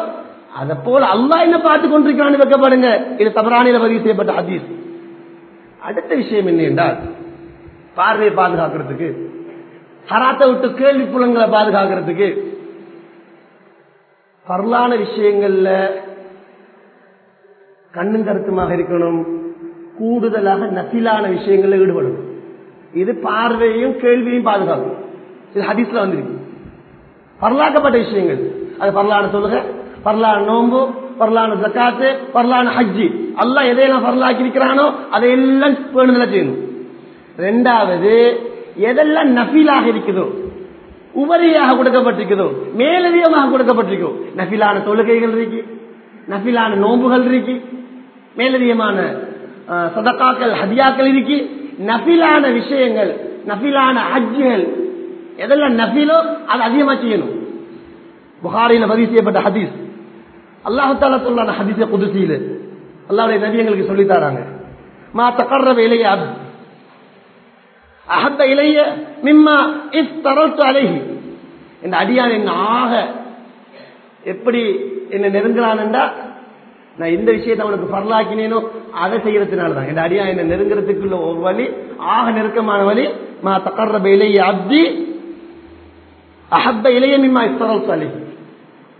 அத போல அல்லா என்ன பார்த்து கொண்டிருக்கிறான்னு வைக்கப்படுங்க. இது தவறானில பதிவு செய்யப்பட்ட ஹதீஸ். அடுத்த விஷயம் என்ன என்றால் பார்வையை பாதுகாக்கிறதுக்கு ஹராத்தை விட்டு கேள்வி புலங்களை பாதுகாக்கிறதுக்கு பரலான விஷயங்கள்ல கண்ணும் கருத்துமாக இருக்கணும். கூடுதலாக நசிலான விஷயங்கள்ல ஈடுபடணும். இது பார்வையும் கேள்வியும் பாதுகாக்கும். இது ஹதீஸ்ல வந்திருக்கு. பரலாக்கப்பட்ட விஷயங்கள். அது பரலான சொல்லுக பரலான நோம்பு பரலான ஜக்காத்து பரலான ஹஜ்ஜி. எல்லாம் எதையெல்லாம் பரலாக்கி இருக்கிறானோ அதையெல்லாம் பேணுதல செய்யணும் ரெண்டாவது எதெல்லாம் நஃபீலாக இருக்குதோ உபரியாக கொடுக்கப்பட்டிருக்குதோ மேலதிகமாக கொடுக்கப்பட்டிருக்கோ நஃபிலான தொழுகைகள் இருக்கு நஃபிலான நோம்புகள் இருக்கு மேலதிகமான சதக்காக்கள் ஹதியாக்கள் இருக்கு. நஃபிலான விஷயங்கள் நஃபிலான ஹஜ்ஜுகள் எதெல்லாம் நபிலோ அது அதிகமா செய்யணும். புகாரில பதிவு செய்யப்பட்ட ஹதீஸ். அல்லாஹால சொல்லான ஹதீஸ புதுசியில் அல்லாவுடைய நபி எங்களுக்கு சொல்லி தராங்க. மா தகர்ரவ இலைய அப். அஹத்த இலைய மிம்மா இஸ் தரத்து அலைஹி. இந்த அடியான் என்ன ஆக எப்படி என்ன நெருங்குறான்டா நான் இந்த விஷயத்தை அவனுக்கு பரலாக்கினேனோ அதை செய்யறதுனால தான் இந்த அடியா என்ன நெருங்குறதுக்குள்ள ஒரு வழி ஆக நெருக்கமான வழி மா தகர்ரப இலைய அப்தி அஹப்ப இளைய மிம்மா இஸ்தரல்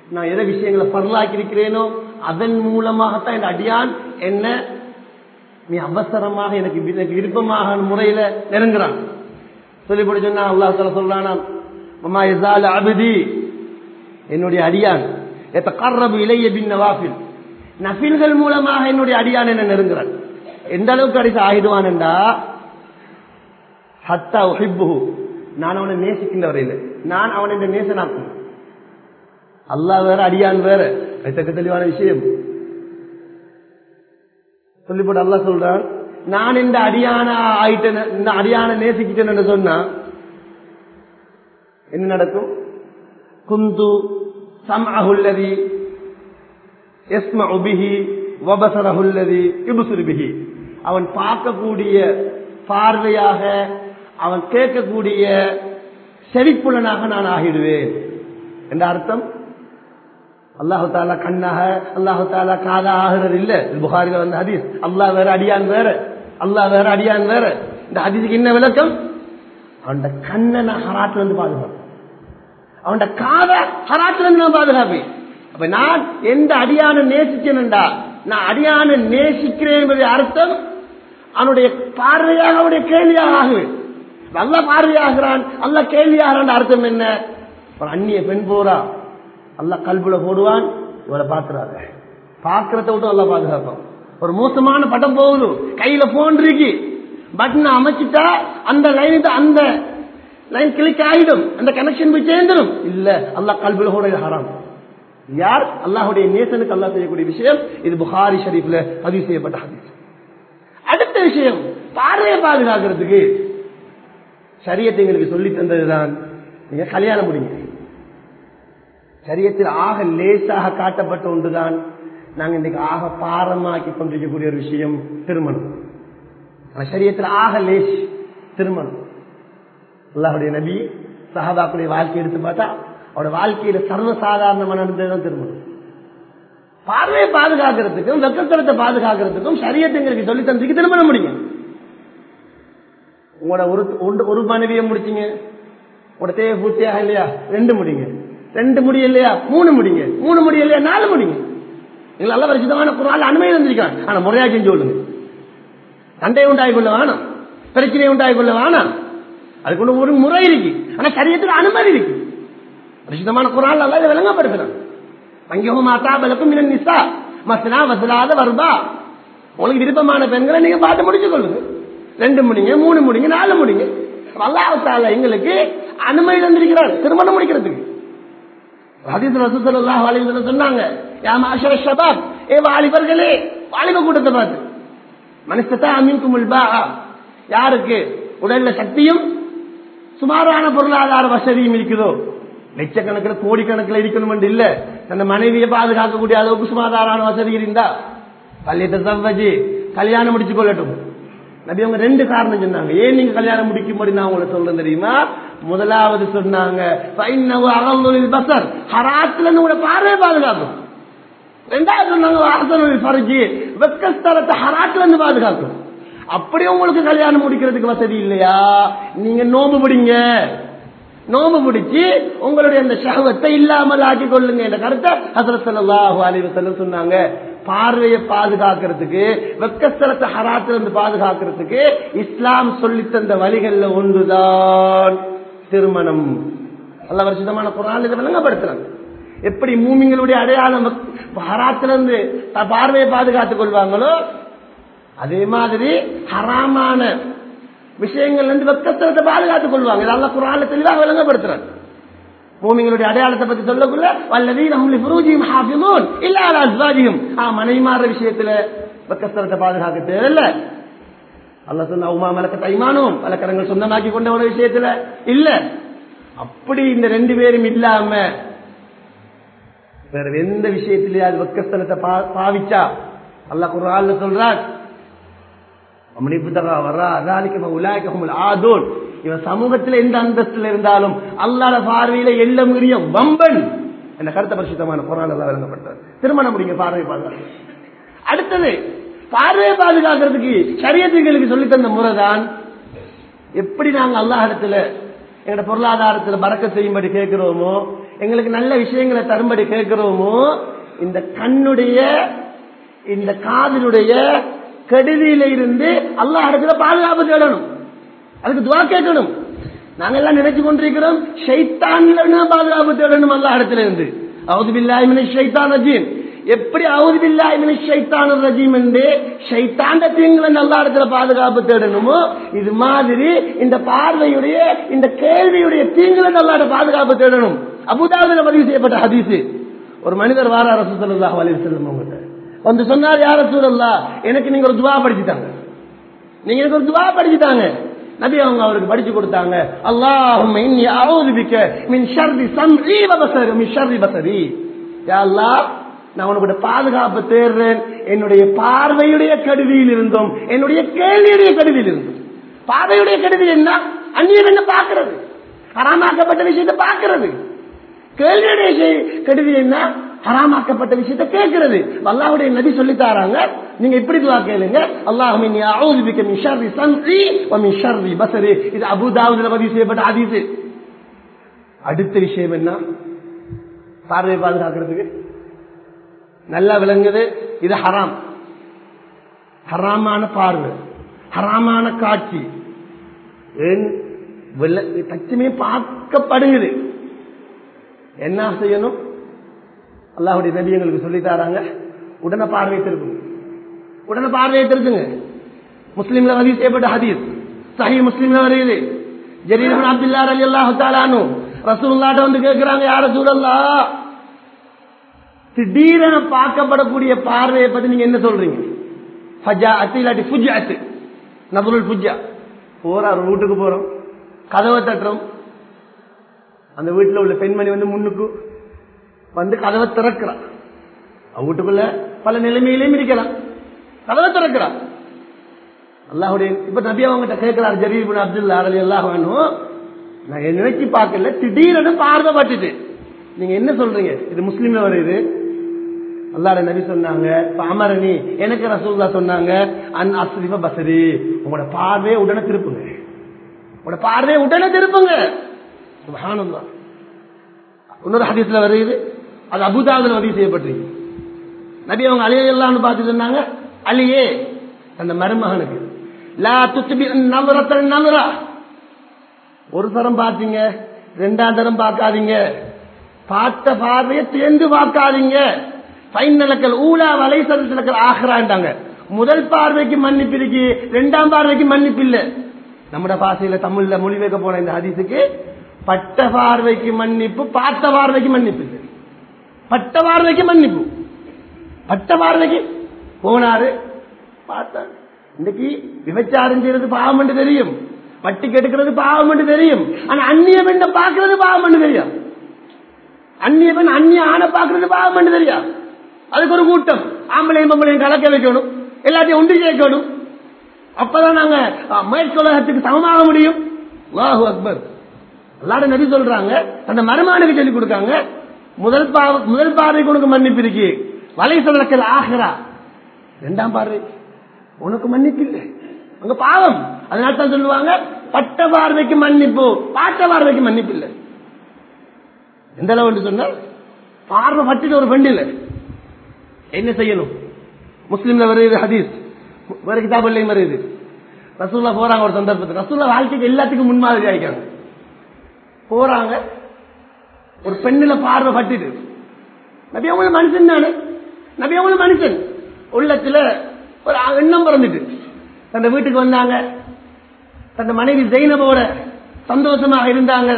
நான் எதை விஷயங்களை பரலாக்கி இருக்கிறேனோ அதன் மூலமாகத்தான் இந்த அடியான் என்ன நீ அவசரமாக எனக்கு எனக்கு விருப்பமாக முறையில நெருங்குறான். சொல்லி சொன்னா அல்லா சொல்ல சொல்றானா மம்மா இசால அபிதி? என்னுடைய அடியான். எத்த கர்ரபு இளைய பின் நவாஃபில். நஃபில்கள் மூலமாக என்னுடைய அடியான் என்ன நெருங்குறான். எந்த அளவுக்கு அடித்து ஆகிடுவான் என்றா ஹத்தா உஹிப்புஹு. நான் அவனை நேசிக்கின்ற வரையில். நான் அவனை இந்த நேசனாக்கும். அல்லாஹ் வேற அடியான் வேற. தக்க தெளிவான விஷயம். சொல்லி போட்டு அல்லா சொல்றான் நான் இந்த அடியான ஆயிட்டேன் இந்த அடியான நேசிக்கிட்டேன் சொன்னா என்ன நடக்கும்? குந்து சம்அஹுல்லதி எஸ்ம உபிஹி வபசரஹுல்லதி இப்சுரு பிஹி. அவன் பார்க்கக்கூடிய பார்வையாக அவன் கேட்கக்கூடிய செவிப்புலனாக நான் ஆகிடுவேன். என்ற அர்த்தம்? அல்லாஹு தாலா கண்ணாக அல்லாஹு தாலா காதா ஆகிறது இல்ல புகாரில வந்த ஹதீஸ். அல்லாஹ் வேற அடியான் வேற. அல்லாஹ் வேற அடியான் வேற. இந்த ஹதீஸுக்கு என்ன விளக்கம்? அவன் கண்ணை நான் ஹராட்டில் இருந்து பாதுகாப்பேன். அவன் காத ஹராட்டில் இருந்து நான் பாதுகாப்பேன். அப்ப நான் எந்த அடியான நேசிச்சேன்டா நான் அடியான நேசிக்கிறேன் என்பது அர்த்தம் அவனுடைய பார்வையாக அவனுடைய கேள்வியாக ஆகுவேன். நல்ல பார்வையாகிறான் அல்ல கேள்வியாகிறான். அர்த்தம் என்ன? ஒரு அந்நிய பெண் போறா. அல்ல கல்புல போடுவான் இவரை பாக்குறாரு பாக்குறத விட்டு நல்லா பாதுகாப்போம் ஒரு மோசமான படம் போகுது. கையில போன் இருக்கு. பட்டன் அமைச்சிட்டா அந்த லைன் அந்த லைன் கிளிக் ஆயிடும். அந்த கனெக்ஷன் போய் சேர்ந்துடும் இல்ல அல்லாஹ் கல்புல கூட ஹராம். யார்? அல்லாஹுடைய நேசனுக்கு அல்லா செய்யக்கூடிய விஷயம் இது புகாரி ஷரீஃப்ல பதிவு செய்யப்பட்ட ஹதீஸ். அடுத்த விஷயம் பார்வையை பாதுகாக்கிறதுக்கு சரியத்தை எங்களுக்கு சொல்லி தந்ததுதான். நீங்க கல்யாணம் முடிங்க. சரியத்தில் ஆக லேசாக காட்டப்பட்ட ஒன்றுதான். நாங்கள் இன்னைக்கு ஆக பாரமாக்கி கொண்டிருக்கக்கூடிய ஒரு விஷயம் திருமணம். சரியத்தில் ஆக லேஸ் திருமணம். அல்லாஹுடைய நபி சஹாபாக்குடைய வாழ்க்கை எடுத்து பார்த்தா அவருடைய வாழ்க்கையில சர்வசாதாரணமான நடந்ததுதான் திருமணம். பார்வையை பாதுகாக்கிறதுக்கும் வெக்கத்தனத்தை பாதுகாக்கிறதுக்கும் சரியத்தை எங்களுக்கு சொல்லி தந்துக்கு திருமணம் முடியும் உங்களோட ஒரு ஒரு மனைவியை முடிச்சிங்க. உங்களோட தேவை பூர்த்தியாக இல்லையா? ரெண்டு முடிங்க. ரெண்டு முடி இல்லையா? மூணு முடிங்க. மூணு முடி இல்லையா? நாலு முடிங்க. நீங்கள் நல்ல பரிசுத்தமான குரால் அனுமதி தந்திருக்காங்க ஆனா முறையா செஞ்சு விடுங்க சண்டை உண்டாகி கொள்ள வேணாம். பிரச்சனை உண்டாகி கொள்ள வேணாம். அதுக்குள்ள ஒரு முறை இருக்கு. ஆனா சரியத்துக்கு அனுமதி இருக்கு. பரிசுத்தமான குரால் நல்லா இதை விளங்கப்படுத்துறாங்க அங்கேயும் மாத்தா பலக்கும் மினன் நிசா. மசனா வசலாத வருபா. உங்களுக்கு விருப்பமான பெண்களை நீங்க பார்த்து முடிச்சு கொள்ளுங்க. ரெண்டு முடிங்க மூணு முடிங்க நாலு முடிங்க. அல்லாஹால எங்களுக்கு அனுமதி தந்திருக்கிறார். திருமணம் முடிக்கிறதுக்கு. சொன்னாங்க ஏ வாலிபர்களே வாலிப கூட்டத்தை பார்த்து. மனுஷத்தா அமீன்கும் யாருக்கு? உடல்ல சக்தியும் சுமாரான பொருளாதார வசதியும் இருக்குதோ? லட்சக்கணக்கில் கோடிக்கணக்கில் இருக்கணும் இல்ல. தன் மனைவியை பாதுகாக்கக்கூடிய அளவுக்கு சுமாதாரான வசதி இருந்தா. பள்ளியத்தை தவஜி கல்யாணம் முடிச்சு கொள்ளட்டும். நபி அவங்க ரெண்டு காரணம் சொன்னாங்க. ஏன் நீங்க கல்யாணம் முடிக்கும்படி நான் உங்களை சொல்றேன் தெரியுமா? முதலாவது சொன்னாங்க பசர். ஹராத்துல உங்களை பார்வையை பாதுகாக்கும். ரெண்டாவது சொன்னாங்க பறிச்சு வெக்கஸ்தலத்தை ஹராத்துல இருந்து பாதுகாக்கும். அப்படி உங்களுக்கு கல்யாணம் முடிக்கிறதுக்கு வசதி இல்லையா? நீங்க நோம்பு பிடிங்க. நோம்பு பிடிச்சு உங்களுடைய அந்த சகவத்தை இல்லாமல் ஆக்கி கொள்ளுங்க. என்ற கருத்தை ஹசரத் சல்லாஹூ அலிவசல்லம் சொன்னாங்க. பார்வையை பாதுகாக்கிறதுக்கு வெக்கஸ்தலத்தை ஹராத்திலிருந்து பாதுகாக்கிறதுக்கு இஸ்லாம் சொல்லி தந்த வழிகள்ல ஒன்றுதான் திருமணம். நல்ல வருஷமான குரான் இதை விளங்கப்படுத்துறாங்க. எப்படி மூமிங்களுடைய அடையாளம் ஹராத்திலிருந்து பார்வையை பாதுகாத்துக் கொள்வாங்களோ அதே மாதிரி ஹராமான விஷயங்கள்ல இருந்து வெக்கஸ்தலத்தை பாதுகாத்துக் கொள்வாங்க. இதெல்லாம் குரான தெளிவாக விளங்கப்படுத்துறாங்க. பூமிங்களுடைய அடையாளத்தை பத்தி சொல்லக்குள்ள வல்லதி நம்மளை புரூஜியும் ஹாஃபிமோன் இல்லாத அஸ்வாஜியும் ஆ மனைவி மாற விஷயத்துல பக்கஸ்தலத்தை பாதுகாக்க தேவையில்ல. அல்ல சொன்ன உமா மலக்க தைமானும் பலக்கரங்கள் சொந்தமாக்கி கொண்ட ஒரு விஷயத்துல இல்ல. அப்படி இந்த ரெண்டு பேரும் இல்லாம வேற எந்த விஷயத்திலேயே அது வெக்கஸ்தலத்தை பாவிச்சா? அல்ல குரான் சொல்றார் இவன் சமூகத்தில் எந்த அந்தஸ்தில் இருந்தாலும் அல்லாத பார்வையில எல்ல மீறிய வம்பன் என்ற கருத்த பரிசுத்தமான குரான் வழங்கப்பட்டார். திருமணம் முடிங்க பார்வை பாதுகாப்பு. அடுத்தது பார்வையை பாதுகாக்கிறதுக்கு சரியத்துகளுக்கு சொல்லி தந்த முறைதான் எப்படி நாங்கள் அல்லாஹிடத்துல எங்களோட பொருளாதாரத்தில் பறக்க செய்யும்படி கேட்கிறோமோ எங்களுக்கு நல்ல விஷயங்களை தரும்படி கேட்கிறோமோ இந்த கண்ணுடைய இந்த காதலுடைய கெடுதியில இருந்து அல்லாஹிடத்துல பாதுகாப்பு தேடணும். அதுக்கு துவா கேட்கணும். நாங்கெல்லாம் நினைச்சு கொண்டிருக்கிறோம் ஷைத்தான்ல பாதுகாப்பு தேடணும் அல்ல இடத்துல இருந்து அவது பில்லாஹிமின் ஷைத்தான் ரஜீம். எப்படி அவுது பில்லாஹிமின் ஷைத்தான் ரஜீம் என்று ஷைத்தாண்ட தீங்களை நல்ல இடத்துல பாதுகாப்பு தேடணுமோ இது மாதிரி இந்த பார்வையுடைய இந்த கேள்வியுடைய தீங்குல நல்ல பாதுகாப்பு தேடணும். அபுதாபில பதிவு செய்யப்பட்ட ஹதீஸ். ஒரு மனிதர் வார அரசு சொல்லா வலிவு செல்லும் உங்கள்கிட்ட வந்து சொன்னார் யார சூழல்லா எனக்கு நீங்க ஒரு துவா படிச்சுட்டாங்க நீங்க எனக்கு ஒரு துவா படிச்சுட்டாங்க நபி அவங்க அவருக்கு படிச்சு கொடுத்தாங்க. அல்லாஹும் சம்ரி அல்லாஹ் நான் உனக்கு பாதுகாப்பு தேர்றேன். என்னுடைய பார்வையுடைய கடுதியில் இருந்தும் என்னுடைய கேள்வியுடைய கடுதியில் இருந்தும். பார்வையுடைய கடுதி என்ன? அந்நிய என்ன பார்க்கிறது? அறமாக்கப்பட்ட விஷயத்தை பார்க்கிறது. கேள்வியுடைய செய்- என்ன? ஹராமாக்கப்பட்ட விஷயத்தை கேட்கிறது. அல்லாவுடைய நதி சொல்லி தாராங்க. நீங்க இப்படி துவா கேளுங்க. அல்லாஹ் இது அபூ பதிவு செய்யப்பட்ட அதிசு அடுத்த விஷயம் என்ன? பார்வையை பாதுகாக்கிறதுக்கு நல்லா விளங்குது. இது ஹராம். ஹராமான பார்வை. ஹராமான காட்சி. ஏன்? தச்சுமே பார்க்கப்படுகிறது. என்ன செய்யணும்? அல்லாஹுடைய நபி எங்களுக்கு சொல்லித்தாராங்க தராங்க. உடனே பார்வையை திருப்புங்க. உடனே பார்வையை திருப்புங்க. முஸ்லீம்ல பதிவு செய்யப்பட்ட ஹதீஸ். சஹி முஸ்லீம்ல வருது ஜரீர் அப்துல்லா அலி அல்லாஹு தாலானு ரசூல்லாட்ட வந்து கேட்கிறாங்க யார சூழல்லா திடீரென பார்க்கப்படக்கூடிய பார்வையை பத்தி நீங்க என்ன சொல்றீங்க? ஃபஜா அத்து இல்லாட்டி புஜ்ஜா அத்து நபுருள் புஜ்ஜா போறாரு வீட்டுக்கு போறோம். கதவை தட்டுறோம். அந்த வீட்டில் உள்ள பெண்மணி வந்து முன்னுக்கு வந்து கதவை திறக்கிறான் அவங்க வீட்டுக்குள்ள பல நிலைமையிலையும் இருக்கலாம். கதவை திறக்கிறான் அல்லாஹுடைய இப்ப நபி அவங்ககிட்ட கேட்கிறார் ஜரீர் பின் அப்துல்லா அலி அல்லாஹ் நான் நினைச்சு பார்க்கல திடீரென பார்வை பட்டுட்டு நீங்க என்ன சொல்றீங்க? இது முஸ்லீம்ல வருது. அல்லாட நபி சொன்னாங்க பாமரணி எனக்கு ரசூல்லா சொன்னாங்க அன் அஸ்ரிஃப பசரி உங்களோட பார்வையை உடனே திருப்புங்க. உங்களோட பார்வையை உடனே திருப்புங்க. சுபஹானல்லாஹ். இன்னொரு ஹதீஸ்ல வருது. அது அபுதாபில் பதிவு செய்யப்பட்டிருக்கு. நபி அவங்க அலியெல்லாம் பார்த்து சொன்னாங்க அலியே அந்த மருமகனுக்கு. லா துத்துபி நவரத்தன் நவரா ஒரு தரம் பார்த்தீங்க ரெண்டாம் தரம் பார்க்காதீங்க. பார்த்த பார்வையை தேர்ந்து பார்க்காதீங்க. பைனலக்கல் ஊழா வலை சதத்திலக்கல் ஆகிறாண்டாங்க முதல் பார்வைக்கு மன்னிப்பு இருக்கு ரெண்டாம் பார்வைக்கு மன்னிப்பு இல்ல. நம்மட பாசையில தமிழ்ல மொழிபெயர்க்க போன இந்த ஹதீஸுக்கு பட்ட பார்வைக்கு மன்னிப்பு பார்த்த பார்வைக்கு மன்னிப்பு இல்லை. பட்ட பார்வைக்கு மன்னிப்பு. பட்ட பார்வைக்கு போனாரு. பார்த்தாரு. இன்னைக்கு விபச்சாரம் செய்யறது பாவம் என்று தெரியும். வட்டி கெடுக்கிறது பாவம் என்று தெரியும். ஆனா அந்நிய பெண்ணை பாக்குறது பாவம் என்று தெரியும் அந்நிய பெண் அந்நிய ஆணை பாக்குறது பாவம் என்று தெரியும் அதுக்கு ஒரு கூட்டம். ஆம்பளையும் பொம்பளையும் கலக்க வைக்கணும். எல்லாத்தையும் ஒன்று சேர்க்கணும். அப்பதான் நாங்க மேற்குலகத்துக்கு சமமாக முடியும். வாஹு அக்பர். எல்லாரும் நபி சொல்றாங்க. அந்த மருமானுக்கு சொல்லி கொடுக்காங்க. முதல் முதல் பார்வைக்கு உனக்கு மன்னிப்பு இருக்கு. வலை சொல்லக்கல் ஆகிறா ரெண்டாம் பார்வை உனக்கு மன்னிப்பு இல்லை. அங்க பாவம். அதனால தான் சொல்லுவாங்க பட்ட பார்வைக்கு மன்னிப்பு. பாட்ட பார்வைக்கு மன்னிப்பு இல்லை. எந்த அளவு சொன்னால் பார்வை பட்டுட்டு ஒரு பெண் இல்லை. என்ன செய்யணும்? முஸ்லீம்ல வருது ஹதீஸ். வேற கிதாபுலையும் வருது ரசூல்லா போறாங்க ஒரு சந்தர்ப்பத்தில் ரசூல்லா வாழ்க்கைக்கு எல்லாத்துக்கும் முன்மாதிரி ஆயிக்காங்க போறாங்க ஒரு பெண்ணுல பார்வை பட்டுது. நபி அவங்களும் மனுஷன் தானே? நபி அவங்களும் மனுஷன். உள்ளத்துல ஒரு எண்ணம் பிறந்துட்டு தன் வீட்டுக்கு வந்தாங்க. தன் மனைவி ஜெயினபோட சந்தோஷமாக இருந்தாங்க.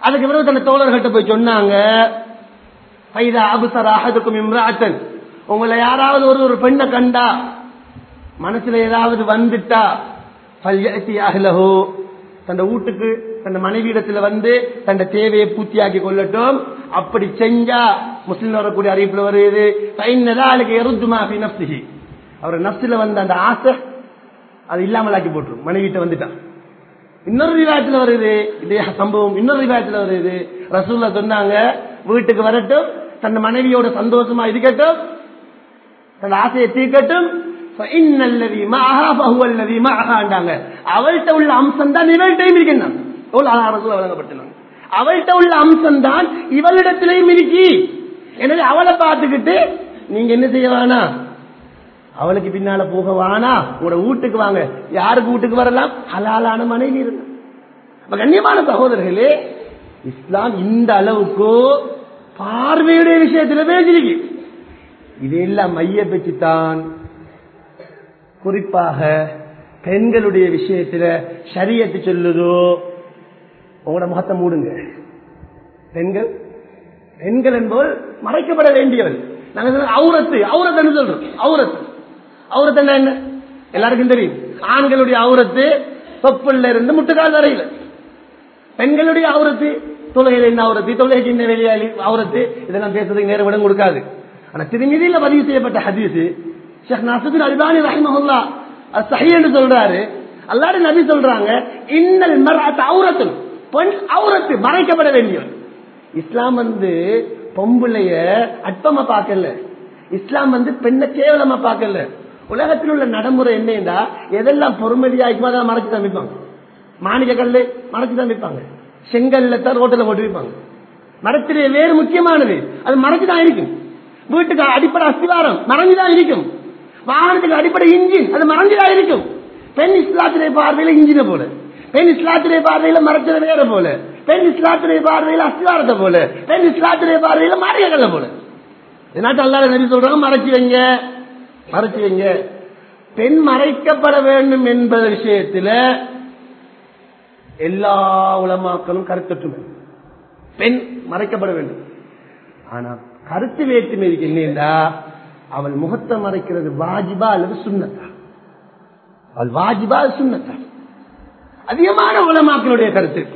அதுக்கு பிறகு தன் தோழர்கிட்ட போய் சொன்னாங்க. பைதா அபுசர் அகதுக்கும் இம்ராத்தன் உங்களை யாராவது ஒரு ஒரு பெண்ணை கண்டா மனசுல ஏதாவது வந்துட்டா பல்யத்தி அகலஹோ தன் வீட்டுக்கு தன் மனைவியிடத்துல வந்து தன் தேவையை பூர்த்தியாக்கி கொள்ளட்டும். அப்படி செஞ்சா முஸ்லீம் வரக்கூடிய அறிவிப்புல வருது அவர் நப்சில வந்த அந்த ஆசை அது இல்லாமலாக்கி போட்டுரும். மனைவிட்ட வந்துட்டான் இன்னொரு விவாதத்துல வருது இதே சம்பவம் இன்னொரு விவாதத்துல வருது ரசூல்லா சொன்னாங்க வீட்டுக்கு வரட்டும் தன் மனைவியோட சந்தோஷமா இருக்கட்டும் தன் ஆசையை தீர்க்கட்டும். அவள்கிட்ட உள்ள அம்சம் தான் இவள்கிட்டையும் இருக்கின்றான் வழங்கப்பட்டுள்ளாங்க அவள்கிட்ட உள்ள அம்சம் தான் இவளிடத்திலையும் இருக்கி எனவே அவளை பார்த்துக்கிட்டு நீங்க என்ன செய்ய அவளுக்கு பின்னால போக வானா? உங்களோட வீட்டுக்கு வாங்க. யாருக்கு வீட்டுக்கு வரலாம்? ஹலாலான மனைவி இருந்தா. கண்ணியமான சகோதரர்களே இஸ்லாம் இந்த அளவுக்கு பார்வையுடைய விஷயத்துல பேசிருக்கு இதெல்லாம் மைய பெற்றுத்தான் குறிப்பாக பெண்களுடைய விஷயத்துல சரியத்து சொல்லுதோ உங்களோட முகத்தை மூடுங்க. பெண்கள் பெண்கள் என்பவர் மறைக்கப்பட வேண்டியவள் நாங்கள் அவுரத்து அவுரத்துன்னு சொல்றோம் அவுரத்து. அவுரத்து என்ன? எல்லாருக்கும் தெரியும். ஆண்களுடைய அவுரத்து தொப்புல இருந்து முட்டுக்கால் வரையில. பெண்களுடைய அவுரத்து தொழுகையில் என்ன அவுரத்து? தொழுகைக்கு என்ன வெளியாளி அவுரத்து? இதெல்லாம் பேசுறதுக்கு நேரம் விடம் கொடுக்காது. ஆனா திருமதியில பதிவு செய்யப்பட்ட ஹதீஸ் ஷேக் நாசுதீன் அல்பானி ரஹிமஹுல்லா அது சஹி என்று சொல்றாரு. அல்லாட நபி சொல்றாங்க இன்னல் மர்அத் அவுரத்துன். பெண் அவுரத்து மறைக்கப்பட வேண்டியவன் இஸ்லாம் வந்து பொம்புளைய அற்பமா பார்க்கல. இஸ்லாம் வந்து பெண்ணை கேவலமா பார்க்கல. உலகத்தில் உள்ள நடைமுறை என்னன்னா எதெல்லாம் பொறுமதியா இருக்குமோ மறைச்சு தான் வைப்பாங்க மாணிக்க கல்லு மறைச்சு தான் செங்கல்ல தான் ரோட்டில் போட்டு வைப்பாங்க மரத்திலே வேறு முக்கியமானது அது மறைச்சுதான் இருக்கும். வீட்டுக்கு அடிப்படை அஸ்திவாரம் மறைஞ்சுதான் இருக்கும். வாகனத்துக்கு அடிப்படை இன்ஜின் அது மறைஞ்சுதான் இருக்கும். பெண் இஸ்லாத்திலே பார்வையில இன்ஜினை போல. பெண் இஸ்லாத்திலே பார்வையில மறைச்சத வேற போல. பெண் இஸ்லாத்திலே பார்வையில அஸ்திவாரத்தை போல. பெண் இஸ்லாத்திலே பார்வையில மாரியக்கல்ல போல. இதனால அல்லாத நெறி சொல்றாங்க மறைச்சு வைங்க. மறைச்சு வைங்க. பெண் மறைக்கப்பட வேண்டும் என்பது விஷயத்துல எல்லா உலமாக்களும் கருத்தொற்றுமை. பெண் மறைக்கப்பட வேண்டும். ஆனா கருத்து வேற்றுமை என்னடா அவள் முகத்தை மறைக்கிறது வாஜிபா அல்லது சுண்ணத்தா அவள் வாஜிபா சுண்ணத்தா அதிகமான உலமாக்களுடைய கருத்து.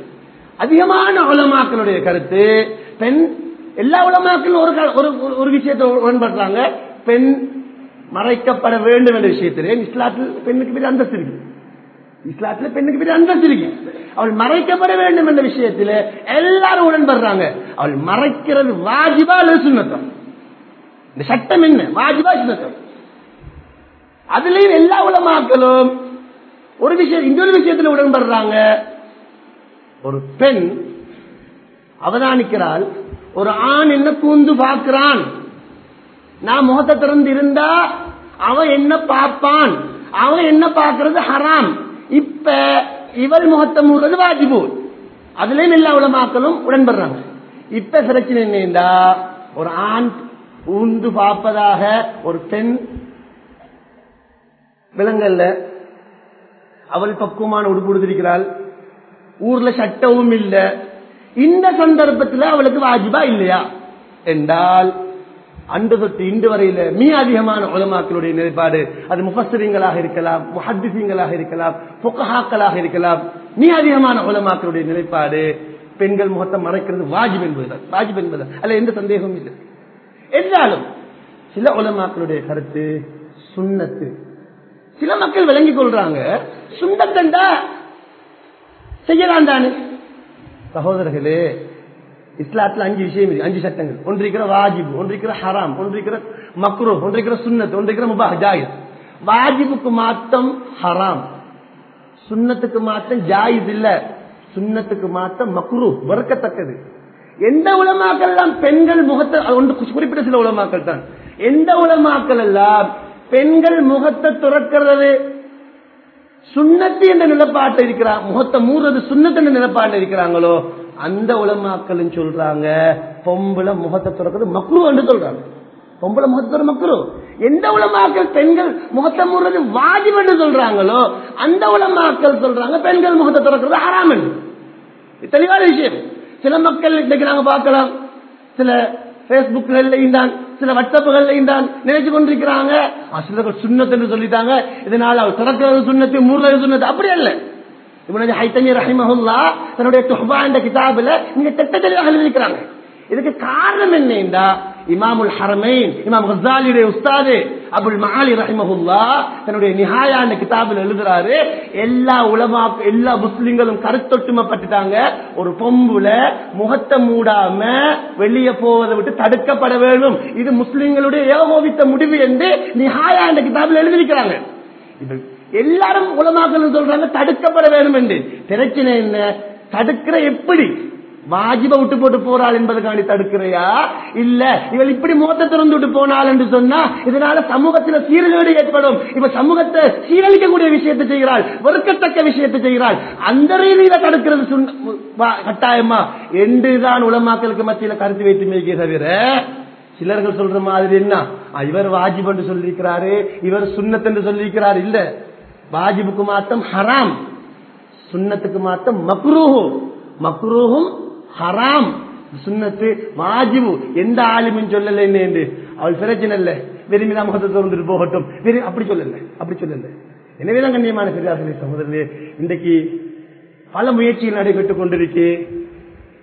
அதிகமான உலமாக்களுடைய கருத்து பெண் எல்லா உலமாக்களும் ஒரு ஒரு ஒரு- விஷயத்தை உடன்படுறாங்க பெண் மறைக்கப்பட வேண்டும் என்ற விஷயத்திலே இஸ்லாத்தில் பெண்ணுக்கு பெரிய அந்தஸ்து இருக்கு. இஸ்லாத்துல பெண்ணுக்கு பெரிய அந்தஸ்து இருக்கு. அவள் மறைக்கப்பட வேண்டும் என்ற விஷயத்துல எல்லாரும் உடன்படுறாங்க அவள் மறைக்கிறது வாஜிபா அல்லது சுண்ணத்தம் இந்த சட்டம் என்ன? வாஜிபா சுண்ணத்தம் அதுலயும் எல்லா உலமாக்களும் ஒரு விஷயம் இன்னொரு விஷயத்துல உடன்படுறாங்க. ஒரு பெண் அவதானிக்கிறாள். ஒரு ஆண் என்ன கூந்து பார்க்கிறான்? நான் முகத்தை திறந்து இருந்தா அவன் என்ன பார்ப்பான்? அவன் என்ன பார்க்கறது ஹராம். இப்ப இவள் முகத்தை மூடுறது வாஜிபு. அதுலயும் எல்லா உலமாக்களும் உடன்படுறாங்க. இப்ப பிரச்சனை என்னண்டா ஒரு ஆண் ஊந்து பார்ப்பதாக ஒரு பெண் விலங்கல்ல அவள் பக்குவமான உடுப்பு உடுத்திருக்கிறாள். ஊர்ல சட்டமும் இல்ல. இந்த சந்தர்ப்பத்துல அவளுக்கு வாஜிபா இல்லையா? என்றால் அன்று தொட்டு இன்று வரையில மிக அதிகமான உலமாக்களுடைய நிலைப்பாடு அது முஃபஸ்ஸரீங்களாக இருக்கலாம் முஹத்திசிங்களாக இருக்கலாம் புக்கஹாக்களாக இருக்கலாம் மிக அதிகமான உலமாக்களுடைய நிலைப்பாடு பெண்கள் முகத்தை மறைக்கிறது வாஜிப் என்பதுதான். வாஜிப் என்பது அல்ல எந்த சந்தேகமும் இல்லை. என்றாலும் சில உலமாக்களுடைய கருத்து சுண்ணத்து. சில மக்கள் விளங்கிக் கொள்றாங்க சுண்டத்தண்டா செய்யலாம் தானே. சகோதரர்களே இஸ்லாத்துல அஞ்சு விஷயம் இருக்கு அஞ்சு சட்டங்கள். ஒன்று இருக்கிற வாஜிப் ஒன்று இருக்கிற ஹராம் ஒன்று இருக்கிற மக்ரோ ஒன்று இருக்கிற சுன்னத் ஒன்று இருக்கிற முபா ஜாயிஸ். வாஜிபுக்கு மாத்தம் ஹராம். சுண்ணத்துக்கு மாத்தம் ஜாயித் இல்ல. சுண்ணத்துக்கு மாத்தம் மக்ரூ வெறுக்கத்தக்கது. எந்த உலமாக்கள் எல்லாம் பெண்கள் முகத்தை ஒன்று குறிப்பிட்ட சில உலமாக்கள் தான் எந்த உலமாக்கள் எல்லாம் பெண்கள் முகத்தை துறக்கிறது. சுண்ணத்து என்ற நிலப்பாட்டு இருக்கிறா முகத்தை மூறது சுண்ணத்து என்ற நிலப்பாட்டு இருக்கிறாங்களோ? அந்த உலமாக்கள் சொல்றாங்க பொம்பளை முகத்தை துறக்கிறது மக்ரு என்று சொல்றாங்க. பொம்பளை முகத்தை துற மக்ரு. எந்த உலமாக்கள் பெண்கள் முகத்தை மூடுறது வாஜிப் என்று சொல்றாங்களோ அந்த உலமாக்கள் சொல்றாங்க பெண்கள் முகத்தை துறக்கிறது ஆறாம் தெளிவான விஷயம். சில மக்கள் இன்னைக்கு நாங்க பார்க்கலாம். சில பேஸ்புக்லையும் தான் சில வாட்ஸ்அப்புகள்லையும் தான் நினைச்சு கொண்டிருக்கிறாங்க. ஆ, சிலர்கள் சுண்ணத்து சொல்லிட்டாங்க. இதனால் அவர் திறக்கிறது சுண்ணத்து மூடுறது சுண்ணத்து அப்படி அல்ல. இவனுடைய ஹைத்தமி ரஹிமஹுல்லா தன்னுடைய துஹ்பா என்ற கிதாபில் நீங்க திட்ட தெளிவாக எழுதியிருக்கிறாங்க. இதுக்கு காரணம் என்ன இமாமுல் ஹரமைன் இமாம் ஹசாலியுடைய உஸ்தாது அபுல் மஹாலி ரஹிமஹுல்லா தன்னுடைய நிஹாயான கிதாபில் எழுதுறாரு எல்லா உலமா எல்லா முஸ்லிம்களும் கருத்தொட்டுமைப்பட்டுட்டாங்க ஒரு பொம்புல முகத்தை மூடாம வெளியே போவதை விட்டு தடுக்கப்பட வேண்டும். இது முஸ்லிம்களுடைய ஏகோபித்த முடிவு என்று நிஹாயா என்ற கிதாபில் எழுதியிருக்கிறாங்க. எல்லாரும் உலமாக்கள் சொல்றாங்க தடுக்கப்பட வேண்டும் என்று. பிரச்சனை என்ன? தடுக்கிற எப்படி? வாஜிப விட்டு போட்டு போறாள் என்பதுக்காண்டி தடுக்கிறையா? இல்ல. இவள் இப்படி முகத்தை திறந்து விட்டு போனாள் என்று சொன்னா இதனால சமூகத்தில் சீரழிவு ஏற்படும். இவ சமூகத்தை சீரழிக்கக்கூடிய விஷயத்தை செய்கிறாள் வெறுக்கத்தக்க விஷயத்தை செய்கிறாள். அந்த ரீதியில தடுக்கிறது வா- கட்டாயமா? என்றுதான் உலமாக்களுக்கு மத்தியில கருத்து வைத்து மேய்க்கே தவிர சிலர்கள் சொல்ற மாதிரி என்ன? இவர் வாஜிப் என்று சொல்லியிருக்கிறாரு இவர் சுண்ணத் என்று சொல்லியிருக்கிறார். இல்ல. வாஜிபுக்கு மாத்தம் ஹராம். சுண்ணத்துக்கு மாத்தம் மக்ரூஹும் மக்ரூஹும் ஹராம். சுண்ணத்து வாஜிபு. எந்த ஆலிமும் சொல்லல என்ன என்று? அவள் பிரச்சனை இல்லை விரும்பி நாம் முகத்தை திறந்துட்டு போகட்டும் அப்படி சொல்லல. அப்படி சொல்லல. எனவேதான் கண்ணியமான பெரியார்களே சகோதரர்களே இன்றைக்கு பல முயற்சிகள் நடைபெற்றுக் கொண்டிருக்கு.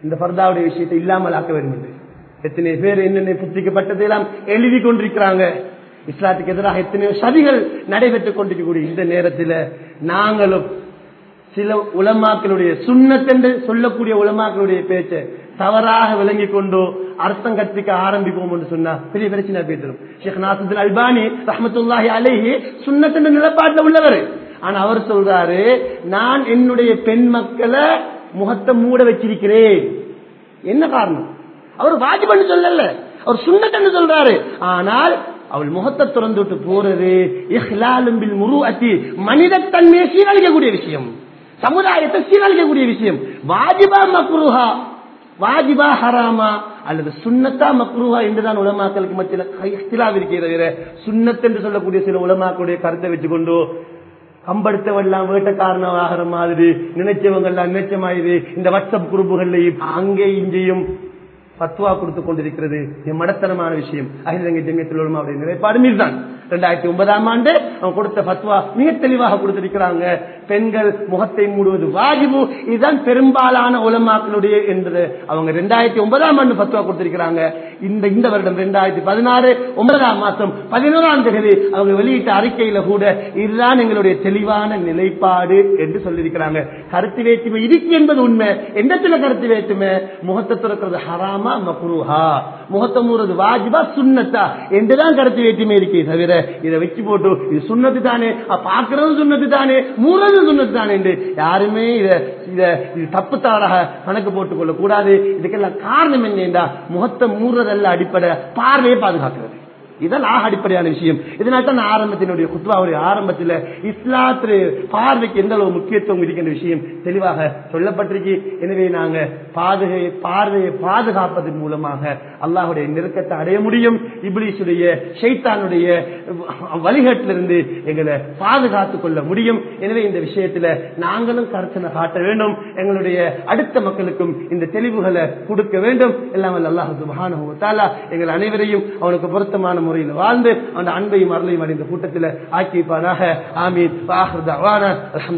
இந்த பர்தாவுடைய விஷயத்தை இல்லாமல் ஆக்க வேண்டும் எத்தனை பேர் என்னென்ன புத்திக்கப்பட்டதையெல்லாம் எழுதி கொண்டிருக்கிறாங்க. இஸ்லாத்துக்கு எதிராக எத்தனையோ சதிகள் நடைபெற்றுக் கொண்டிருக்கக்கூடிய இந்த நேரத்தில் நாங்களும் சில உலமாக்களுடைய சுண்ணத் என்று சொல்லக்கூடிய உலமாக்களுடைய பேச்சை தவறாக விளங்கி கொண்டோ அர்த்தம் கற்பிக்க ஆரம்பிப்போம் என்று சொன்னா பெரிய பிரச்சனை பேசிடும். ஷேக் நாசுதன் அல்பானி ரஹமத்துல்லாஹி அலேஹி சுண்ணத் என்ற நிலப்பாட்டில் உள்ளவர். ஆனா அவர் சொல்றாரு நான் என்னுடைய பெண் மக்களை முகத்தை மூட வச்சிருக்கிறேன். என்ன காரணம்? அவர் வாஜிபன்னு சொல்லல. அவர் சுண்ணத்தன்னு சொல்றாரு. ஆனால் அவள் முகத்தை திறந்து விட்டு போறது இஹ்லாலும் பில் முருஅத்தி மனிதத்தன்மையை சீரழிக்கக்கூடிய விஷயம். சமுதாயத்தை சீரழிக்கக்கூடிய விஷயம். வாஜிபா மக்ருஹா. வாஜிபா ஹராமா அல்லது சுண்ணத்தா மக்ருஹா என்றுதான் உலமாக்களுக்கு மத்தியில் இஹ்திலாப் இருக்கிறது தவிர சுண்ணத் என்று சொல்லக்கூடிய சில உலமாக்களுடைய கருத்தை வச்சுக்கொண்டு கம்படுத்தவெல்லாம் வேட்டக்காரனம் ஆகிற மாதிரி நினைச்சவங்க எல்லாம் நினைச்சமாயுது இந்த வாட்ஸ்அப் குரூப்புகள்லையும் அங்கே இங்கேயும் பத்துவா கொடுத்துக் கொண்டிருக்கிறது. மடத்தனமான விஷயம். அகிலங்கை ஜெமியத்தில் அவருடைய நிலைப்பாடு மீதுதான் ரெண்டாயிரத்தி ஒன்பதாம் ஆண்டு அவன் கொடுத்த பத்வா மிக தெளிவாக கொடுத்திருக்கிறாங்க. பெண்கள் முகத்தை மூடுவது வாஜிபு. இதுதான் பெரும்பாலான உலமாக்களுடைய என்பது. அவங்க ரெண்டாயிரத்தி ஒன்பதாம் ஆண்டு பத்வா கொடுத்திருக்கிறாங்க. இந்த இந்த வருடம் ரெண்டாயிரத்தி பதினாறு ஒன்பதாம் மாசம் பதினோராம் தேதி அவங்க வெளியிட்ட அறிக்கையில கூட இதுதான் எங்களுடைய தெளிவான நிலைப்பாடு என்று சொல்லியிருக்கிறாங்க. கருத்து வேற்றுமை இருக்கு என்பது உண்மை. எந்த சில கருத்து வேற்றுமை? முகத்தை திறக்கிறது ஹராமா? மக்ரூஹா முகத்தை மூறது வாஜிபா சுண்ணத்தா? என்றுதான் கருத்து வேற்றுமை இருக்கே தவிர இதை வச்சு போட்டு இது சுண்ணத்து தானே பாக்குறது சுண்ணத்து தானே மூறது சுண்ணத்து தானே என்று யாருமே இத இத இது தப்பு தவறாக கணக்கு போட்டுக் கொள்ளக்கூடாது இதுக்கெல்லாம் காரணம் என்னென்றா முகத்தை மூறதல்ல அடிப்படை பார்வையை பாதுகாக்கிறது. இதெல்லாம் அடிப்படையான விஷயம். இதனால தான் ஆரம்பத்தினுடைய குத்வாவுடைய ஆரம்பத்தில் இஸ்லாத்து பார்வைக்கு எந்த அளவு முக்கியத்துவம் இருக்கின்ற விஷயம் தெளிவாக சொல்லப்பட்டிருக்கு. எனவே நாங்க பாதுகை பார்வையை பாதுகாப்பதன் மூலமாக அல்லாஹுடைய நெருக்கத்தை அடைய முடியும். இப்ளீஸுடைய ஷைத்தானுடைய வழிகாட்டிலிருந்து எங்களை பாதுகாத்துக் கொள்ள முடியும். எனவே இந்த விஷயத்துல நாங்களும் கருத்தனை காட்ட வேண்டும். எங்களுடைய அடுத்த மக்களுக்கும் இந்த தெளிவுகளை கொடுக்க வேண்டும். எல்லாம் அல்லாஹு சுபஹானஹு எங்கள் அனைவரையும் அவனுக்கு பொருத்தமான முறையில் வாழ்ந்து அந்த அன்பையும் அருளையும் அடைந்த கூட்டத்தில் ஆக்கிப்பானாக ஆமீன்.